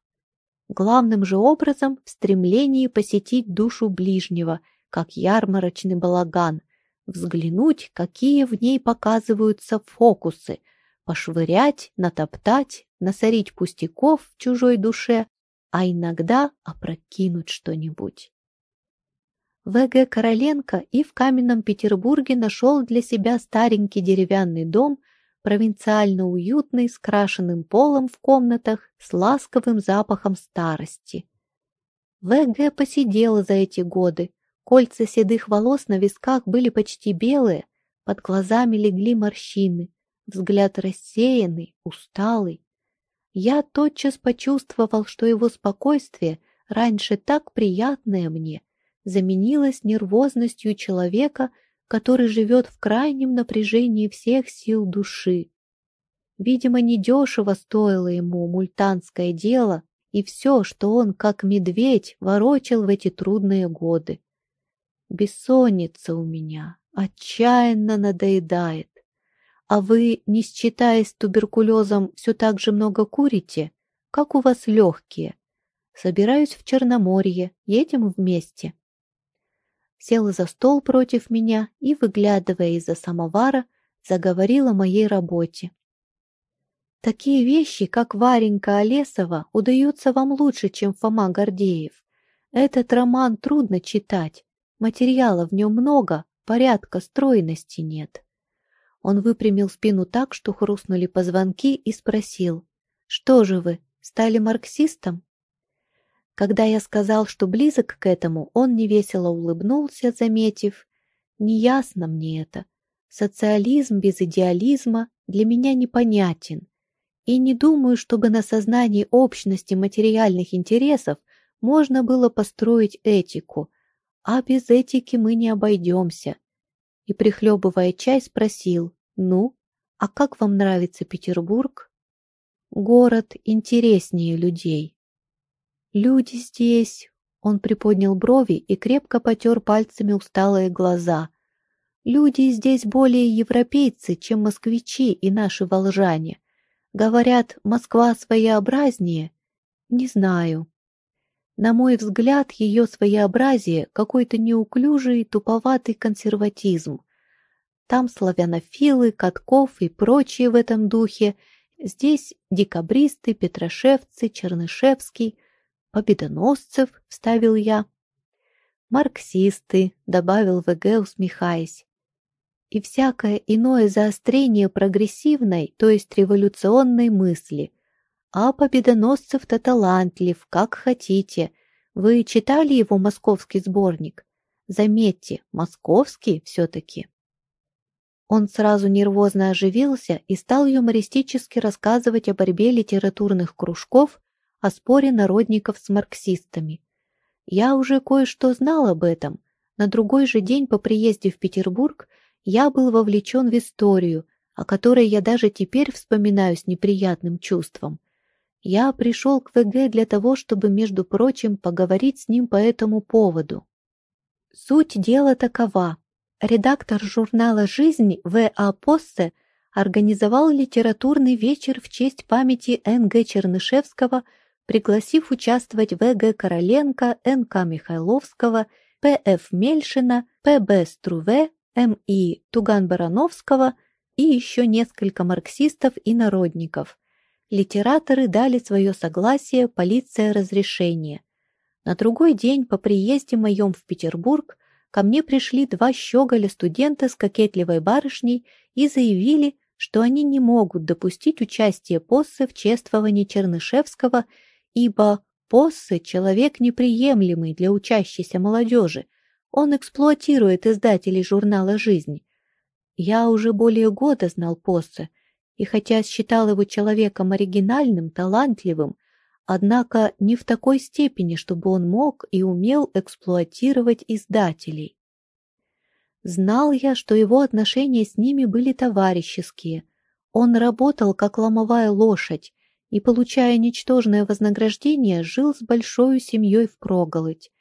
Главным же образом в стремлении посетить душу ближнего, как ярмарочный балаган, взглянуть, какие в ней показываются фокусы, пошвырять, натоптать, насорить пустяков в чужой душе, а иногда опрокинуть что-нибудь. В.Г. Короленко и в каменном Петербурге нашел для себя старенький деревянный дом, провинциально уютный, с крашенным полом в комнатах, с ласковым запахом старости. В.Г. посидела за эти годы. Кольца седых волос на висках были почти белые, под глазами легли морщины, взгляд рассеянный, усталый. Я тотчас почувствовал, что его спокойствие, раньше так приятное мне, заменилась нервозностью человека, который живет в крайнем напряжении всех сил души. Видимо, недешево стоило ему мультанское дело и все, что он, как медведь, ворочал в эти трудные годы. Бессонница у меня отчаянно надоедает. А вы, не считаясь туберкулезом, все так же много курите? Как у вас легкие? Собираюсь в Черноморье, едем вместе села за стол против меня и, выглядывая из-за самовара, заговорила о моей работе. Такие вещи, как Варенька Олесова, удаются вам лучше, чем Фома Гордеев. Этот роман трудно читать, материала в нем много, порядка, стройности нет. Он выпрямил спину так, что хрустнули позвонки и спросил, «Что же вы, стали марксистом?» Когда я сказал, что близок к этому, он невесело улыбнулся, заметив, «Неясно мне это. Социализм без идеализма для меня непонятен. И не думаю, чтобы на сознании общности материальных интересов можно было построить этику, а без этики мы не обойдемся». И, прихлебывая чай, спросил, «Ну, а как вам нравится Петербург?» «Город интереснее людей», Люди здесь...» Он приподнял брови и крепко потер пальцами усталые глаза. «Люди здесь более европейцы, чем москвичи и наши волжане. Говорят, Москва своеобразнее? Не знаю. На мой взгляд, ее своеобразие — какой-то неуклюжий, туповатый консерватизм. Там славянофилы, Катков и прочие в этом духе. Здесь декабристы, петрошевцы, Чернышевский — победоносцев, — вставил я. Марксисты, — добавил ВГ, усмехаясь. И всякое иное заострение прогрессивной, то есть революционной мысли. А победоносцев-то талантлив, как хотите. Вы читали его московский сборник? Заметьте, московский все-таки. Он сразу нервозно оживился и стал юмористически рассказывать о борьбе литературных кружков о споре народников с марксистами. Я уже кое-что знал об этом, На другой же день по приезде в Петербург я был вовлечен в историю, о которой я даже теперь вспоминаю с неприятным чувством. Я пришел к ВГ для того, чтобы, между прочим, поговорить с ним по этому поводу. Суть дела такова. Редактор журнала «Жизнь» В.А. Поссе организовал литературный вечер в честь памяти Н.Г. Чернышевского, пригласив участвовать В.Г. Короленко, Н.К. Михайловского, П.Ф. Мельшина, П.Б. Струве, М.И. Туган-Барановского и еще несколько марксистов и народников. Литераторы дали свое согласие, полиция разрешение. На другой день по приезде моем в Петербург ко мне пришли два щеголя-студента с кокетливой барышней и заявили, что они не могут допустить участие Поссе в чествовании Чернышевского, ибо Поссы — человек неприемлемый для учащейся молодежи. Он эксплуатирует издателей журнала «Жизнь». Я уже более года знал Поссе, и хотя считал его человеком оригинальным, талантливым, однако не в такой степени, чтобы он мог и умел эксплуатировать издателей. Знал я, что его отношения с ними были товарищеские. Он работал, как ломовая лошадь, и, получая ничтожное вознаграждение, жил с большой семьей впроголодь.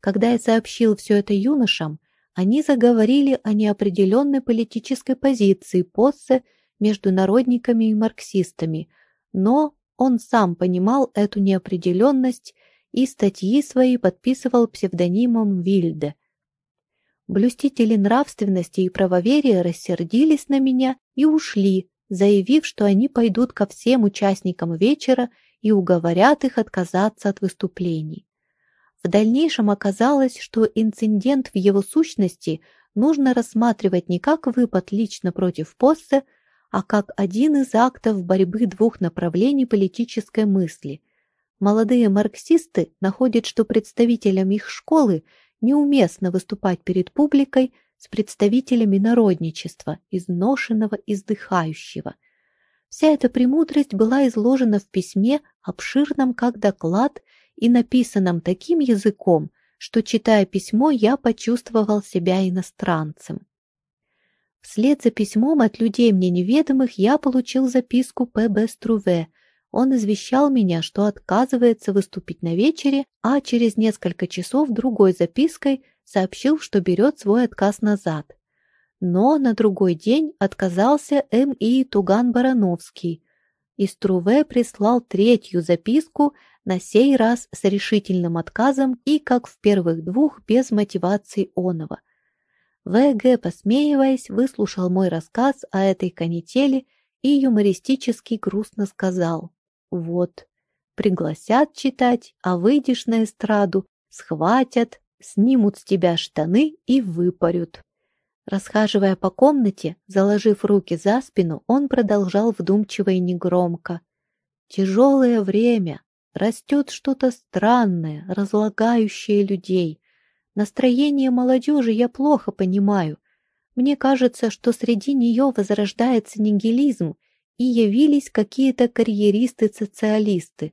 Когда я сообщил все это юношам, они заговорили о неопределенной политической позиции Поссе между народниками и марксистами, но он сам понимал эту неопределенность и статьи свои подписывал псевдонимом Вильде. Блюстители нравственности и правоверия рассердились на меня и ушли, заявив, что они пойдут ко всем участникам вечера и уговорят их отказаться от выступлений. В дальнейшем оказалось, что инцидент в его сущности нужно рассматривать не как выпад лично против Поссе, а как один из актов борьбы двух направлений политической мысли. Молодые марксисты находят, что представителям их школы неуместно выступать перед публикой с представителями народничества, изношенного, издыхающего. Вся эта премудрость была изложена в письме, обширном как доклад и написанном таким языком, что, читая письмо, я почувствовал себя иностранцем. Вслед за письмом от людей мне неведомых я получил записку П.Б. Струве. Он извещал меня, что отказывается выступить на вечере, а через несколько часов другой запиской сообщил, что берет свой отказ назад. Но на другой день отказался М.И. Туган-Барановский. И Струве прислал третью записку, на сей раз с решительным отказом и, как в первых двух, без мотивации оного. В.Г., посмеиваясь, выслушал мой рассказ о этой канители и юмористически грустно сказал «Вот, пригласят читать, а выйдешь на эстраду, схватят, снимут с тебя штаны и выпарют». Расхаживая по комнате, заложив руки за спину, он продолжал вдумчиво и негромко. «Тяжелое время, растет что-то странное, разлагающее людей». Настроение молодежи я плохо понимаю. Мне кажется, что среди нее возрождается нигилизм, и явились какие-то карьеристы-социалисты.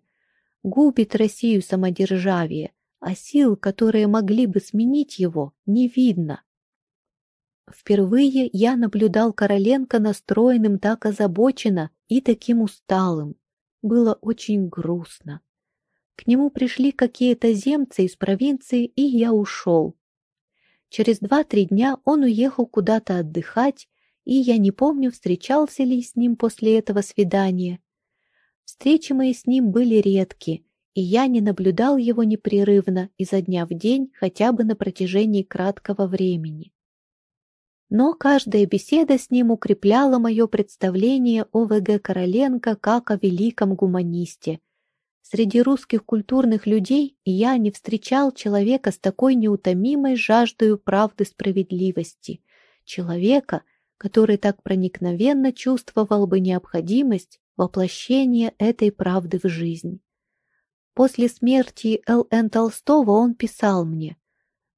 Губит Россию самодержавие, а сил, которые могли бы сменить его, не видно. Впервые я наблюдал Короленко настроенным так озабоченно и таким усталым. Было очень грустно. К нему пришли какие-то земцы из провинции, и я ушел. Через два-три дня он уехал куда-то отдыхать, и я не помню, встречался ли с ним после этого свидания. Встречи мои с ним были редки, и я не наблюдал его непрерывно изо дня в день хотя бы на протяжении краткого времени. Но каждая беседа с ним укрепляла мое представление о В.Г. Короленко как о великом гуманисте – Среди русских культурных людей я не встречал человека с такой неутомимой жаждою правды справедливости, человека, который так проникновенно чувствовал бы необходимость воплощения этой правды в жизнь. После смерти Л.Н. Толстого он писал мне,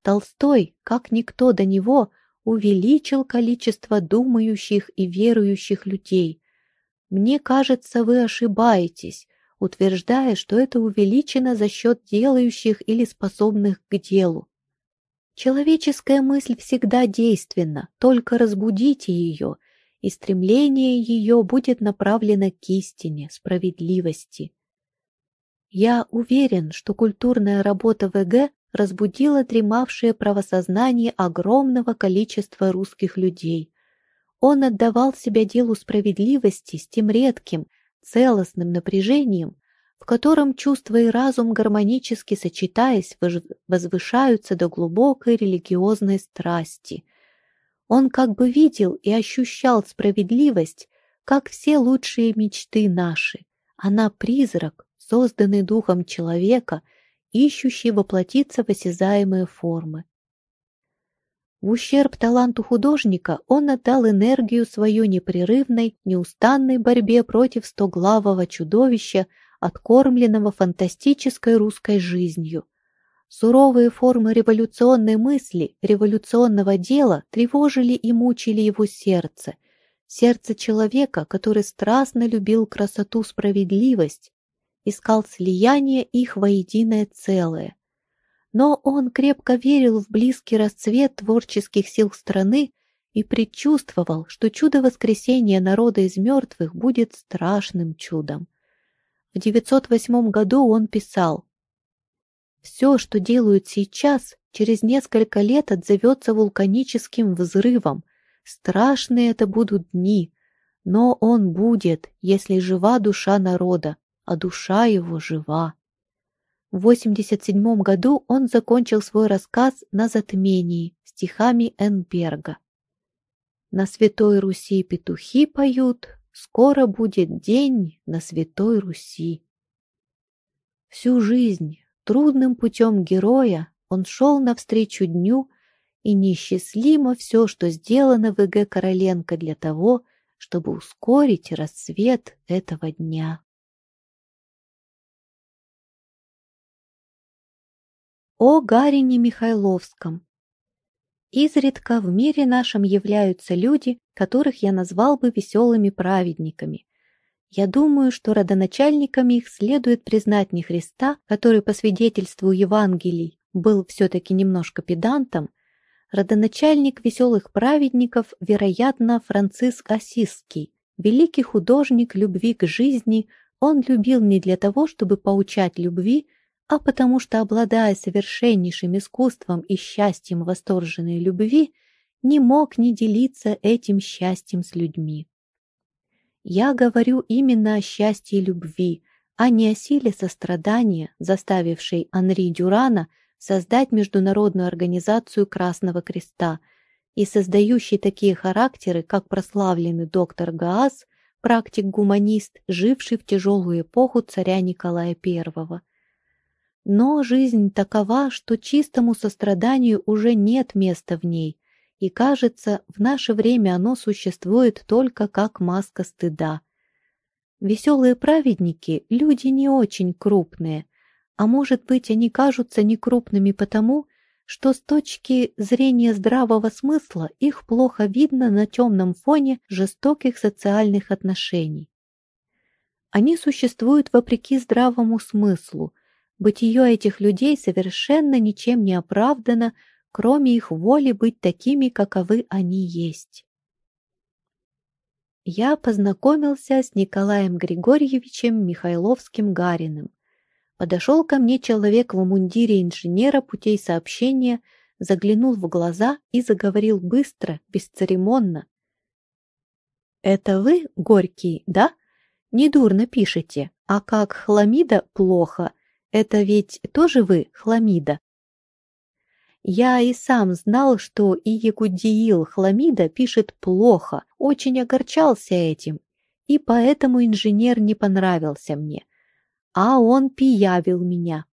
«Толстой, как никто до него, увеличил количество думающих и верующих людей. Мне кажется, вы ошибаетесь, утверждая, что это увеличено за счет делающих или способных к делу. Человеческая мысль всегда действенна, только разбудите ее, и стремление ее будет направлено к истине, справедливости. Я уверен, что культурная работа ВГ разбудила дремавшее правосознание огромного количества русских людей. Он отдавал себя делу справедливости с тем редким, целостным напряжением, в котором чувство и разум гармонически сочетаясь возвышаются до глубокой религиозной страсти. Он как бы видел и ощущал справедливость, как все лучшие мечты наши. Она призрак, созданный духом человека, ищущий воплотиться в осязаемые формы. В ущерб таланту художника он отдал энергию свою непрерывной, неустанной борьбе против стоглавого чудовища, откормленного фантастической русской жизнью. Суровые формы революционной мысли, революционного дела тревожили и мучили его сердце. Сердце человека, который страстно любил красоту справедливость, искал слияние их воединое целое. Но он крепко верил в близкий расцвет творческих сил страны и предчувствовал, что чудо воскресения народа из мертвых будет страшным чудом. В 908 году он писал «Все, что делают сейчас, через несколько лет отзовется вулканическим взрывом. Страшные это будут дни, но он будет, если жива душа народа, а душа его жива». В 87 году он закончил свой рассказ «На затмении» стихами Энберга. «На Святой Руси петухи поют, Скоро будет день на Святой Руси. Всю жизнь трудным путем героя он шел навстречу дню, и неисчислимо все, что сделано в ИГ Короленко для того, чтобы ускорить рассвет этого дня. О Гарине Михайловском Изредка в мире нашем являются люди, которых я назвал бы веселыми праведниками. Я думаю, что родоначальниками их следует признать не Христа, который по свидетельству Евангелий был все-таки немножко педантом, родоначальник веселых праведников, вероятно, Франциск Осисский, великий художник любви к жизни, он любил не для того, чтобы поучать любви, а потому что, обладая совершеннейшим искусством и счастьем восторженной любви, не мог не делиться этим счастьем с людьми. Я говорю именно о счастье любви, а не о силе сострадания, заставившей Анри Дюрана создать Международную организацию Красного Креста и создающей такие характеры, как прославленный доктор Гааз, практик-гуманист, живший в тяжелую эпоху царя Николая I. Но жизнь такова, что чистому состраданию уже нет места в ней, и, кажется, в наше время оно существует только как маска стыда. Веселые праведники – люди не очень крупные, а может быть, они кажутся некрупными потому, что с точки зрения здравого смысла их плохо видно на темном фоне жестоких социальных отношений. Они существуют вопреки здравому смыслу – Бытие этих людей совершенно ничем не оправдано, кроме их воли быть такими, каковы они есть. Я познакомился с Николаем Григорьевичем Михайловским-Гариным. Подошел ко мне человек в мундире инженера путей сообщения, заглянул в глаза и заговорил быстро, бесцеремонно. «Это вы, Горький, да? Недурно пишете, а как хламида плохо — это ведь тоже вы, Хламида? Я и сам знал, что и Якудиил Хламида пишет плохо, очень огорчался этим, и поэтому инженер не понравился мне. А он пиявил меня.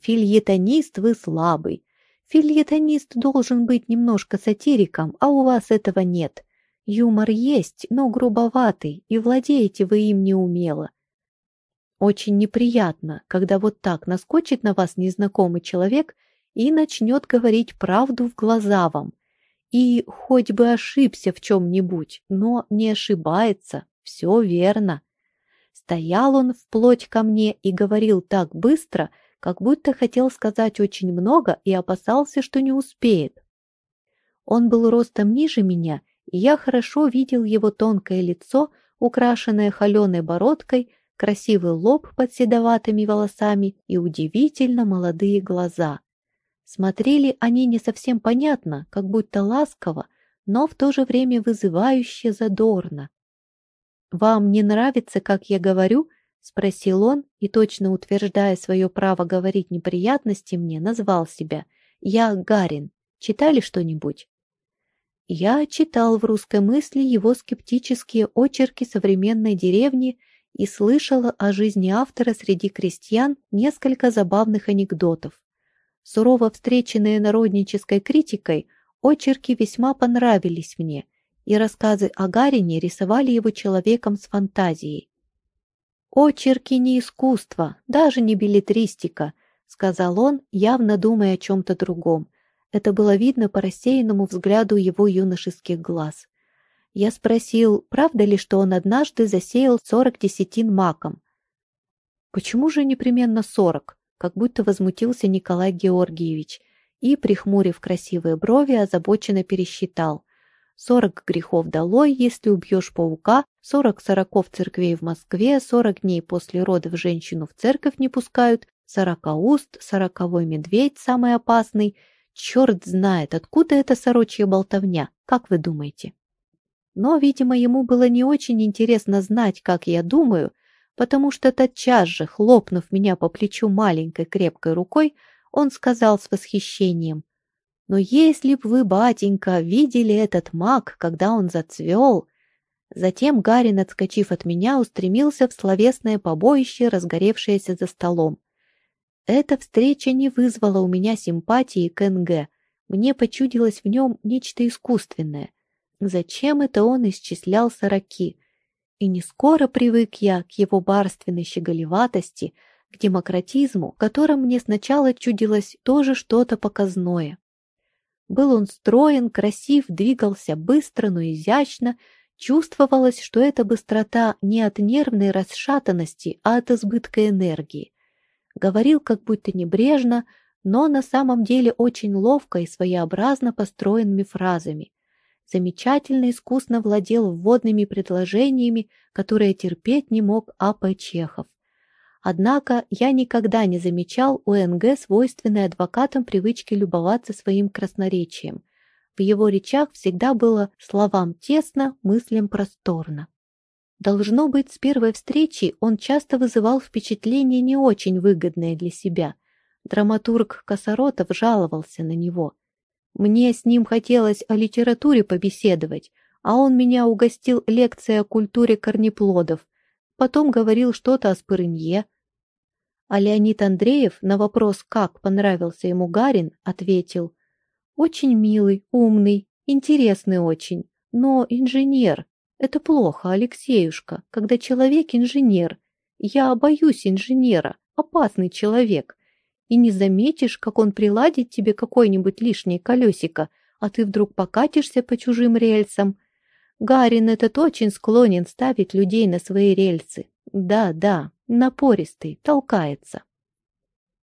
Фильетонист вы слабый. Фильетонист должен быть немножко сатириком, а у вас этого нет. Юмор есть, но грубоватый, и владеете вы им неумело. Очень неприятно, когда вот так наскочит на вас незнакомый человек и начнет говорить правду в глаза вам. И хоть бы ошибся в чем-нибудь, но не ошибается, все верно. Стоял он вплоть ко мне и говорил так быстро, как будто хотел сказать очень много и опасался, что не успеет. Он был ростом ниже меня, и я хорошо видел его тонкое лицо, украшенное холеной бородкой, красивый лоб под седоватыми волосами и удивительно молодые глаза. Смотрели они не совсем понятно, как будто ласково, но в то же время вызывающе задорно. «Вам не нравится, как я говорю?» — спросил он и, точно утверждая свое право говорить неприятности мне, назвал себя. «Я Гарин. Читали что-нибудь?» Я читал в русской мысли его скептические очерки современной деревни и слышала о жизни автора среди крестьян несколько забавных анекдотов. Сурово встреченные народнической критикой, очерки весьма понравились мне, и рассказы о Гарине рисовали его человеком с фантазией. «Очерки не искусство, даже не билетристика», — сказал он, явно думая о чем-то другом. Это было видно по рассеянному взгляду его юношеских глаз. Я спросил, правда ли, что он однажды засеял сорок десятин маком. «Почему же непременно сорок?» как будто возмутился Николай Георгиевич и, прихмурив красивые брови, озабоченно пересчитал. Сорок грехов долой, если убьешь паука, сорок сороков церквей в Москве, сорок дней после родов женщину в церковь не пускают, сорока уст, сороковой медведь самый опасный. Черт знает, откуда эта сорочья болтовня, как вы думаете? Но, видимо, ему было не очень интересно знать, как я думаю, потому что тотчас же, хлопнув меня по плечу маленькой крепкой рукой, он сказал с восхищением, «Но если б вы, батенька, видели этот маг, когда он зацвел...» Затем Гарин, отскочив от меня, устремился в словесное побоище, разгоревшееся за столом. Эта встреча не вызвала у меня симпатии к НГ. Мне почудилось в нем нечто искусственное. Зачем это он исчислял сороки? И не скоро привык я к его барственной щеголеватости, к демократизму, которым мне сначала чудилось тоже что-то показное. Был он строен, красив, двигался быстро, но изящно, чувствовалось, что эта быстрота не от нервной расшатанности, а от избытка энергии. Говорил как будто небрежно, но на самом деле очень ловко и своеобразно построенными фразами замечательно искусно владел вводными предложениями, которые терпеть не мог А.П. Чехов. Однако я никогда не замечал у НГ свойственной адвокатам привычки любоваться своим красноречием. В его речах всегда было словам тесно, мыслям просторно. Должно быть, с первой встречи он часто вызывал впечатление не очень выгодное для себя. Драматург Косоротов жаловался на него. Мне с ним хотелось о литературе побеседовать, а он меня угостил лекцией о культуре корнеплодов, потом говорил что-то о спырынье. А Леонид Андреев на вопрос, как понравился ему Гарин, ответил «Очень милый, умный, интересный очень, но инженер. Это плохо, Алексеюшка, когда человек инженер. Я боюсь инженера, опасный человек и не заметишь, как он приладит тебе какое-нибудь лишнее колесико, а ты вдруг покатишься по чужим рельсам. Гарин этот очень склонен ставить людей на свои рельсы. Да, да, напористый, толкается.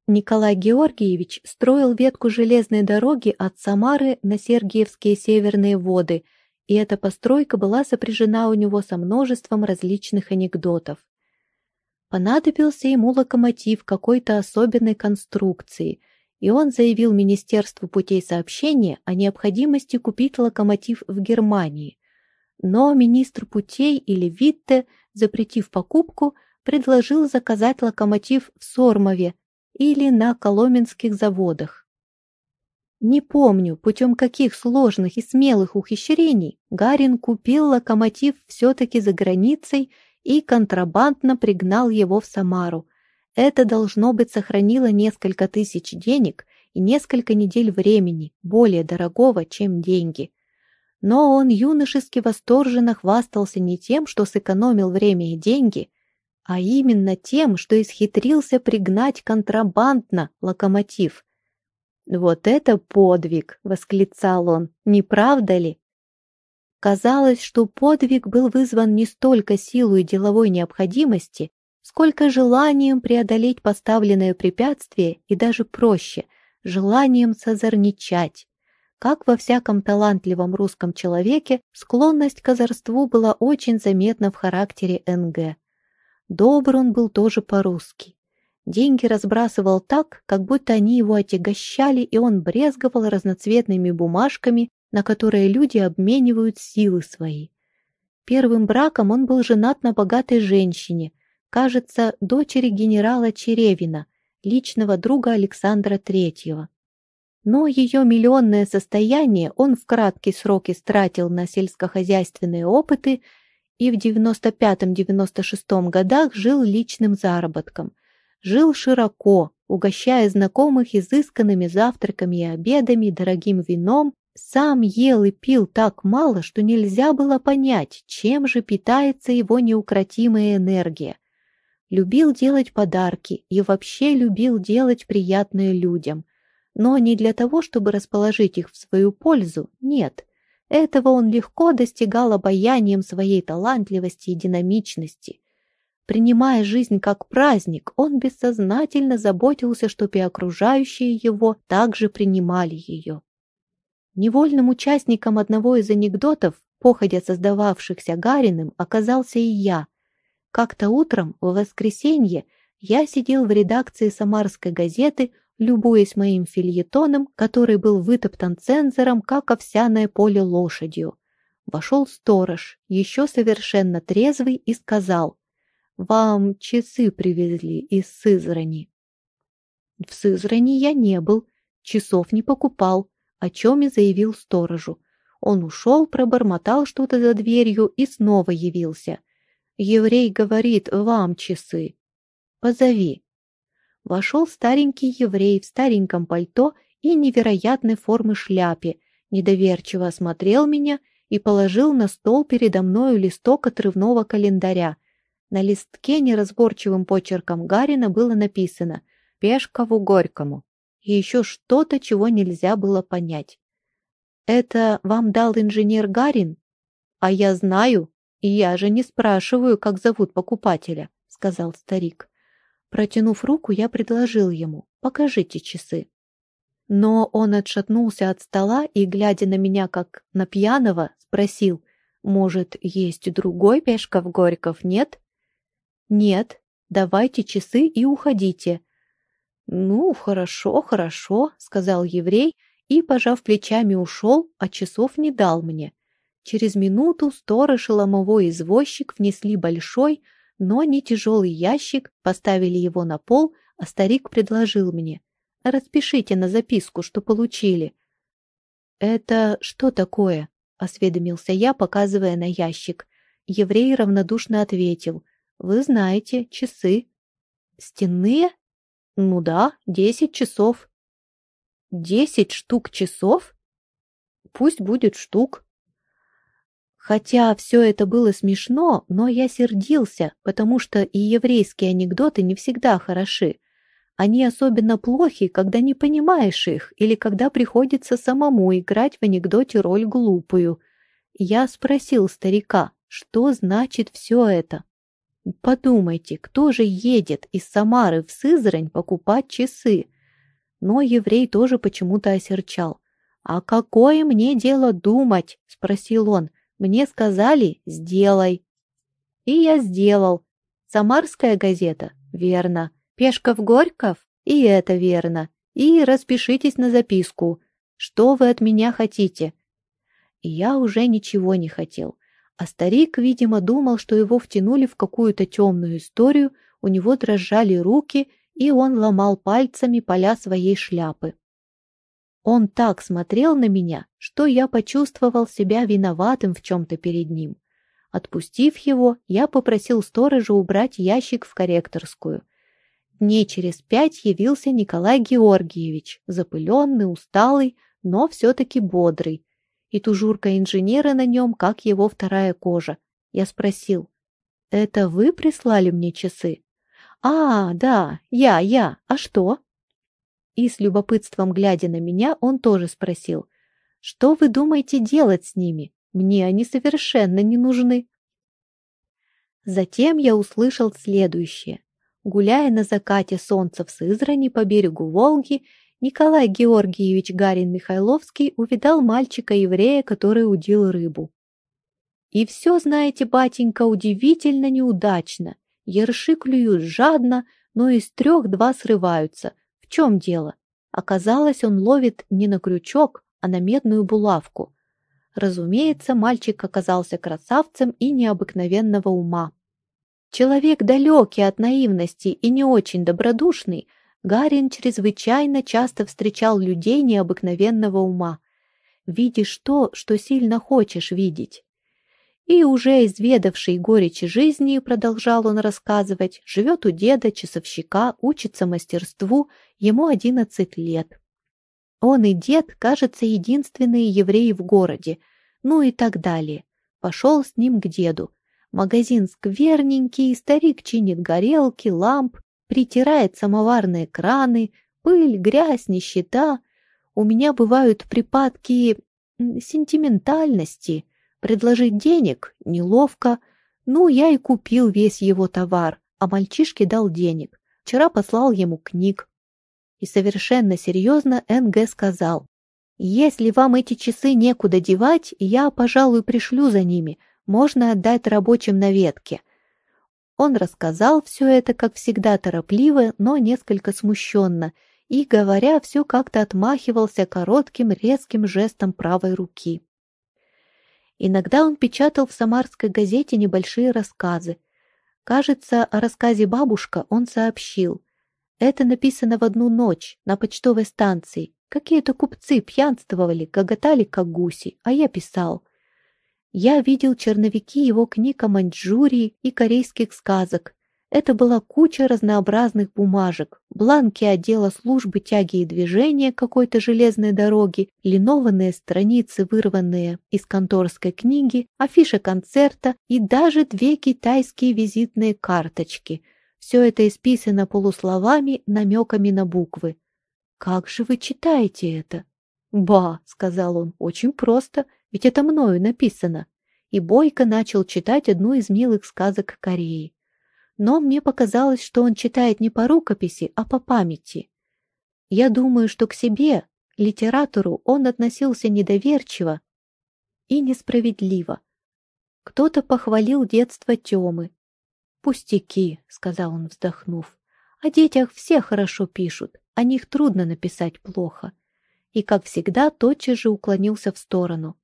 Николай Георгиевич строил ветку железной дороги от Самары на Сергиевские северные воды, и эта постройка была сопряжена у него со множеством различных анекдотов. Понадобился ему локомотив какой-то особенной конструкции, и он заявил Министерству путей сообщения о необходимости купить локомотив в Германии. Но министр путей или Витте, запретив покупку, предложил заказать локомотив в Сормове или на Коломенских заводах. Не помню, путем каких сложных и смелых ухищрений Гарин купил локомотив все-таки за границей и контрабандно пригнал его в Самару. Это, должно быть, сохранило несколько тысяч денег и несколько недель времени, более дорогого, чем деньги. Но он юношески восторженно хвастался не тем, что сэкономил время и деньги, а именно тем, что исхитрился пригнать контрабандно локомотив. «Вот это подвиг!» — восклицал он. «Не правда ли?» Казалось, что подвиг был вызван не столько силой деловой необходимости, сколько желанием преодолеть поставленное препятствие и даже проще, желанием созорничать. Как во всяком талантливом русском человеке, склонность к озорству была очень заметна в характере НГ. Добр он был тоже по-русски. Деньги разбрасывал так, как будто они его отягощали, и он брезговал разноцветными бумажками, на которые люди обменивают силы свои. Первым браком он был женат на богатой женщине, кажется, дочери генерала Черевина, личного друга Александра Третьего. Но ее миллионное состояние он в краткий срок истратил на сельскохозяйственные опыты и в 95-96 годах жил личным заработком. Жил широко, угощая знакомых изысканными завтраками и обедами, дорогим вином, сам ел и пил так мало, что нельзя было понять, чем же питается его неукротимая энергия. Любил делать подарки и вообще любил делать приятное людям – но не для того, чтобы расположить их в свою пользу, нет. Этого он легко достигал обаянием своей талантливости и динамичности. Принимая жизнь как праздник, он бессознательно заботился, чтобы окружающие его также принимали ее. Невольным участником одного из анекдотов, походя создававшихся Гариным, оказался и я. Как-то утром, в воскресенье, я сидел в редакции «Самарской газеты», любуясь моим фильетоном, который был вытоптан цензором, как овсяное поле лошадью. Вошел сторож, еще совершенно трезвый, и сказал, «Вам часы привезли из Сызрани». В Сызрани я не был, часов не покупал, о чем и заявил сторожу. Он ушел, пробормотал что-то за дверью и снова явился. Еврей говорит, вам часы. Позови вошел старенький еврей в стареньком пальто и невероятной формы шляпе, недоверчиво осмотрел меня и положил на стол передо мною листок отрывного календаря. На листке неразборчивым почерком Гарина было написано «Пешкову Горькому» и еще что-то, чего нельзя было понять. «Это вам дал инженер Гарин?» «А я знаю, и я же не спрашиваю, как зовут покупателя», — сказал старик. Протянув руку, я предложил ему «покажите часы». Но он отшатнулся от стола и, глядя на меня как на пьяного, спросил «Может, есть другой Пешков-Горьков, нет?» «Нет, давайте часы и уходите». «Ну, хорошо, хорошо», — сказал еврей и, пожав плечами, ушел, а часов не дал мне. Через минуту сторож и ломовой извозчик внесли большой, но не тяжелый ящик, поставили его на пол, а старик предложил мне. «Распишите на записку, что получили». «Это что такое?» — осведомился я, показывая на ящик. Еврей равнодушно ответил. «Вы знаете, часы». «Стенные?» «Ну да, десять часов». «Десять штук часов?» «Пусть будет штук», Хотя все это было смешно, но я сердился, потому что и еврейские анекдоты не всегда хороши. Они особенно плохи, когда не понимаешь их или когда приходится самому играть в анекдоте роль глупую. Я спросил старика, что значит все это. Подумайте, кто же едет из Самары в Сызрань покупать часы? Но еврей тоже почему-то осерчал. «А какое мне дело думать?» — спросил он. Мне сказали «сделай». И я сделал. Самарская газета? Верно. Пешков-Горьков? И это верно. И распишитесь на записку. Что вы от меня хотите? Я уже ничего не хотел. А старик, видимо, думал, что его втянули в какую-то темную историю, у него дрожали руки, и он ломал пальцами поля своей шляпы. Он так смотрел на меня, что я почувствовал себя виноватым в чем-то перед ним. Отпустив его, я попросил сторожа убрать ящик в корректорскую. Дней через пять явился Николай Георгиевич, запыленный, усталый, но все-таки бодрый. И тужурка инженера на нем, как его вторая кожа. Я спросил, «Это вы прислали мне часы?» «А, да, я, я. А что?» И с любопытством глядя на меня, он тоже спросил, «Что вы думаете делать с ними? Мне они совершенно не нужны». Затем я услышал следующее. Гуляя на закате солнца в Сызрани по берегу Волги, Николай Георгиевич Гарин-Михайловский увидал мальчика-еврея, который удил рыбу. И все, знаете, батенька, удивительно неудачно. Ерши клюют жадно, но из трех два срываются. В чем дело? Оказалось, он ловит не на крючок, а на медную булавку. Разумеется, мальчик оказался красавцем и необыкновенного ума. Человек далекий от наивности и не очень добродушный, Гарин чрезвычайно часто встречал людей необыкновенного ума. Видишь то, что сильно хочешь видеть. И уже изведавший горечи жизни, продолжал он рассказывать, живет у деда, часовщика, учится мастерству, ему одиннадцать лет. Он и дед, кажется, единственные евреи в городе, ну и так далее. Пошел с ним к деду. Магазин скверненький, старик чинит горелки, ламп, притирает самоварные краны, пыль, грязь, нищета. У меня бывают припадки сентиментальности — Предложить денег неловко. Ну, я и купил весь его товар, а мальчишке дал денег. Вчера послал ему книг. И совершенно серьезно НГ сказал, «Если вам эти часы некуда девать, я, пожалуй, пришлю за ними. Можно отдать рабочим на ветке». Он рассказал все это, как всегда, торопливо, но несколько смущенно, и, говоря, все как-то отмахивался коротким резким жестом правой руки. Иногда он печатал в самарской газете небольшие рассказы. Кажется, о рассказе «Бабушка» он сообщил. Это написано в одну ночь на почтовой станции. Какие-то купцы пьянствовали, гоготали, как гуси, а я писал. Я видел черновики его книг о Маньчжурии и корейских сказок, это была куча разнообразных бумажек, бланки отдела службы тяги и движения какой-то железной дороги, линованные страницы, вырванные из конторской книги, афиша концерта и даже две китайские визитные карточки. Все это исписано полусловами, намеками на буквы. «Как же вы читаете это?» «Ба», — сказал он, — «очень просто, ведь это мною написано». И Бойко начал читать одну из милых сказок Кореи но мне показалось, что он читает не по рукописи, а по памяти. Я думаю, что к себе, литературу, он относился недоверчиво и несправедливо. Кто-то похвалил детство Темы. «Пустяки», — сказал он, вздохнув. «О детях все хорошо пишут, о них трудно написать плохо». И, как всегда, тотчас же уклонился в сторону.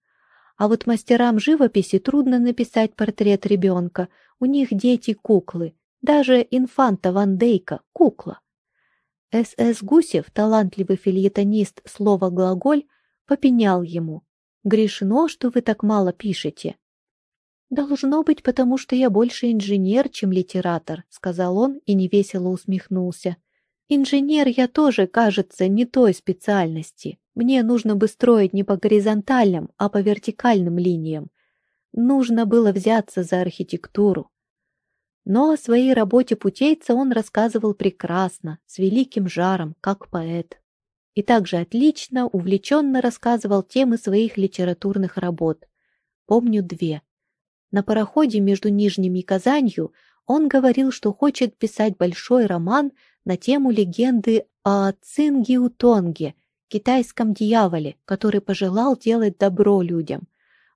А вот мастерам живописи трудно написать портрет ребенка, у них дети-куклы, даже инфанта Ван Дейка — кукла. С.С. Гусев, талантливый фильетонист слова «глаголь», попенял ему. «Грешно, что вы так мало пишете». «Должно быть, потому что я больше инженер, чем литератор», — сказал он и невесело усмехнулся. «Инженер я тоже, кажется, не той специальности. Мне нужно бы строить не по горизонтальным, а по вертикальным линиям. Нужно было взяться за архитектуру. Но о своей работе путейца он рассказывал прекрасно, с великим жаром, как поэт. И также отлично, увлеченно рассказывал темы своих литературных работ. Помню две. На пароходе между Нижним и Казанью он говорил, что хочет писать большой роман на тему легенды о Цингиутонге, китайском дьяволе, который пожелал делать добро людям.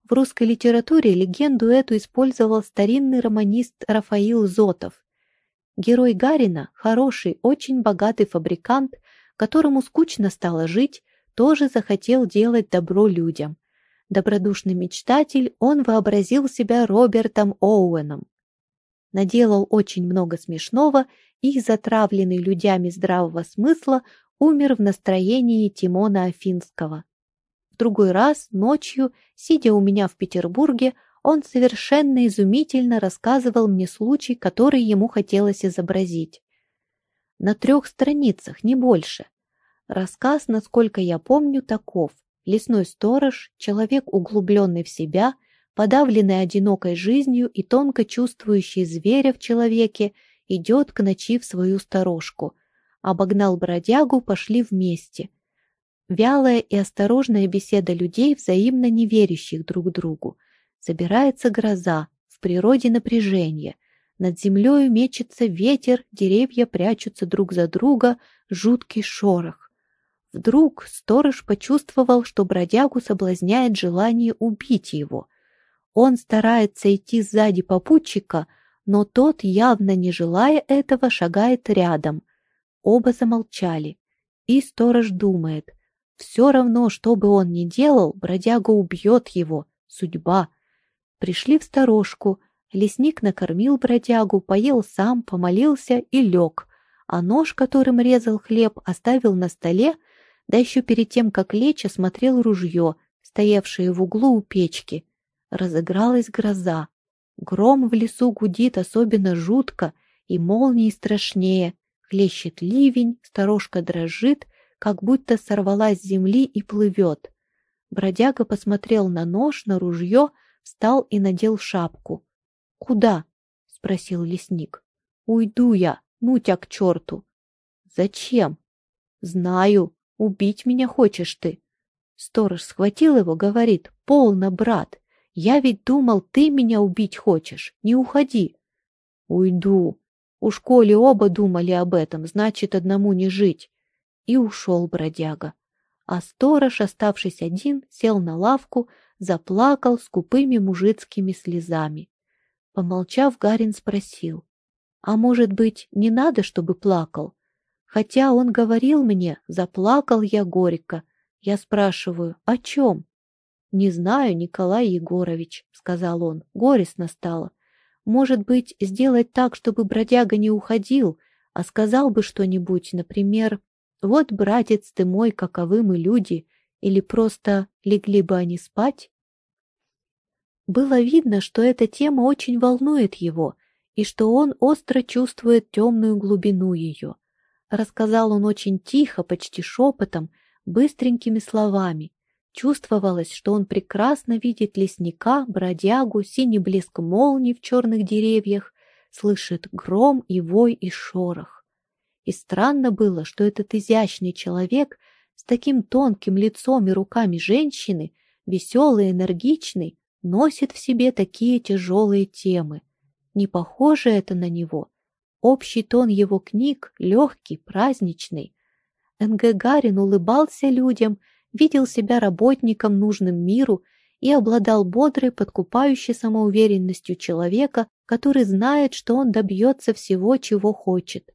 В русской литературе легенду эту использовал старинный романист Рафаил Зотов. Герой Гарина, хороший, очень богатый фабрикант, которому скучно стало жить, тоже захотел делать добро людям. Добродушный мечтатель, он вообразил себя Робертом Оуэном. Наделал очень много смешного и, затравленный людьми здравого смысла, умер в настроении Тимона Афинского другой раз, ночью, сидя у меня в Петербурге, он совершенно изумительно рассказывал мне случай, который ему хотелось изобразить. На трех страницах, не больше. Рассказ, насколько я помню, таков. Лесной сторож, человек, углубленный в себя, подавленный одинокой жизнью и тонко чувствующий зверя в человеке, идет к ночи в свою сторожку. Обогнал бродягу, пошли вместе. Вялая и осторожная беседа людей, взаимно не верящих друг другу. Собирается гроза, в природе напряжение. Над землею мечется ветер, деревья прячутся друг за друга, жуткий шорох. Вдруг сторож почувствовал, что бродягу соблазняет желание убить его. Он старается идти сзади попутчика, но тот, явно не желая этого, шагает рядом. Оба замолчали. И сторож думает, все равно, что бы он ни делал, бродяга убьет его. Судьба. Пришли в сторожку. Лесник накормил бродягу, поел сам, помолился и лег, а нож, которым резал хлеб, оставил на столе, да еще перед тем, как лечь, осмотрел ружье, стоявшее в углу у печки. Разыгралась гроза. Гром в лесу гудит особенно жутко, и молнии страшнее. Хлещет ливень, сторожка дрожит, как будто сорвалась с земли и плывет. Бродяга посмотрел на нож, на ружье, встал и надел шапку. — Куда? — спросил лесник. — Уйду я, ну тебя к черту. — Зачем? — Знаю, убить меня хочешь ты. Сторож схватил его, говорит, — полно, брат, я ведь думал, ты меня убить хочешь, не уходи. — Уйду. Уж коли оба думали об этом, значит, одному не жить. И ушел бродяга а сторож, оставшись один, сел на лавку, заплакал скупыми мужицкими слезами. Помолчав, Гарин спросил, «А может быть, не надо, чтобы плакал? Хотя он говорил мне, заплакал я горько. Я спрашиваю, о чем?» «Не знаю, Николай Егорович», — сказал он, — «горестно стало. Может быть, сделать так, чтобы бродяга не уходил, а сказал бы что-нибудь, например, вот, братец ты мой, каковы мы люди, или просто легли бы они спать? Было видно, что эта тема очень волнует его, и что он остро чувствует темную глубину ее. Рассказал он очень тихо, почти шепотом, быстренькими словами. Чувствовалось, что он прекрасно видит лесника, бродягу, синий блеск молний в черных деревьях, слышит гром и вой и шорох. И странно было, что этот изящный человек с таким тонким лицом и руками женщины, веселый, энергичный, носит в себе такие тяжелые темы. Не похоже это на него. Общий тон его книг легкий, праздничный. Н.Г. Гарин улыбался людям, видел себя работником, нужным миру и обладал бодрой, подкупающей самоуверенностью человека, который знает, что он добьется всего, чего хочет.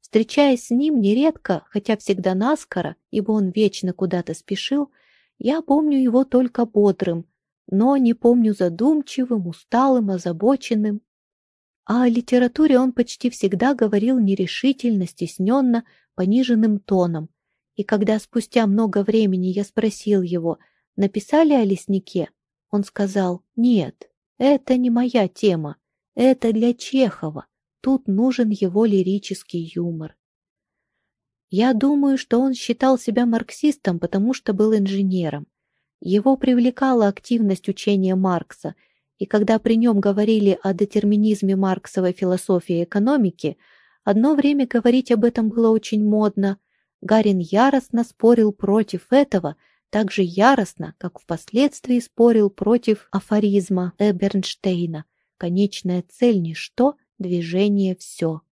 Встречаясь с ним нередко, хотя всегда наскоро, ибо он вечно куда-то спешил, я помню его только бодрым, но не помню задумчивым, усталым, озабоченным. А о литературе он почти всегда говорил нерешительно, стесненно, пониженным тоном. И когда спустя много времени я спросил его, написали о леснике, он сказал, нет, это не моя тема, это для Чехова. Тут нужен его лирический юмор. Я думаю, что он считал себя марксистом, потому что был инженером. Его привлекала активность учения Маркса, и когда при нем говорили о детерминизме марксовой философии экономики, одно время говорить об этом было очень модно. Гарин яростно спорил против этого, так же яростно, как впоследствии спорил против афоризма Эбернштейна «Конечная цель – ничто, движение – все.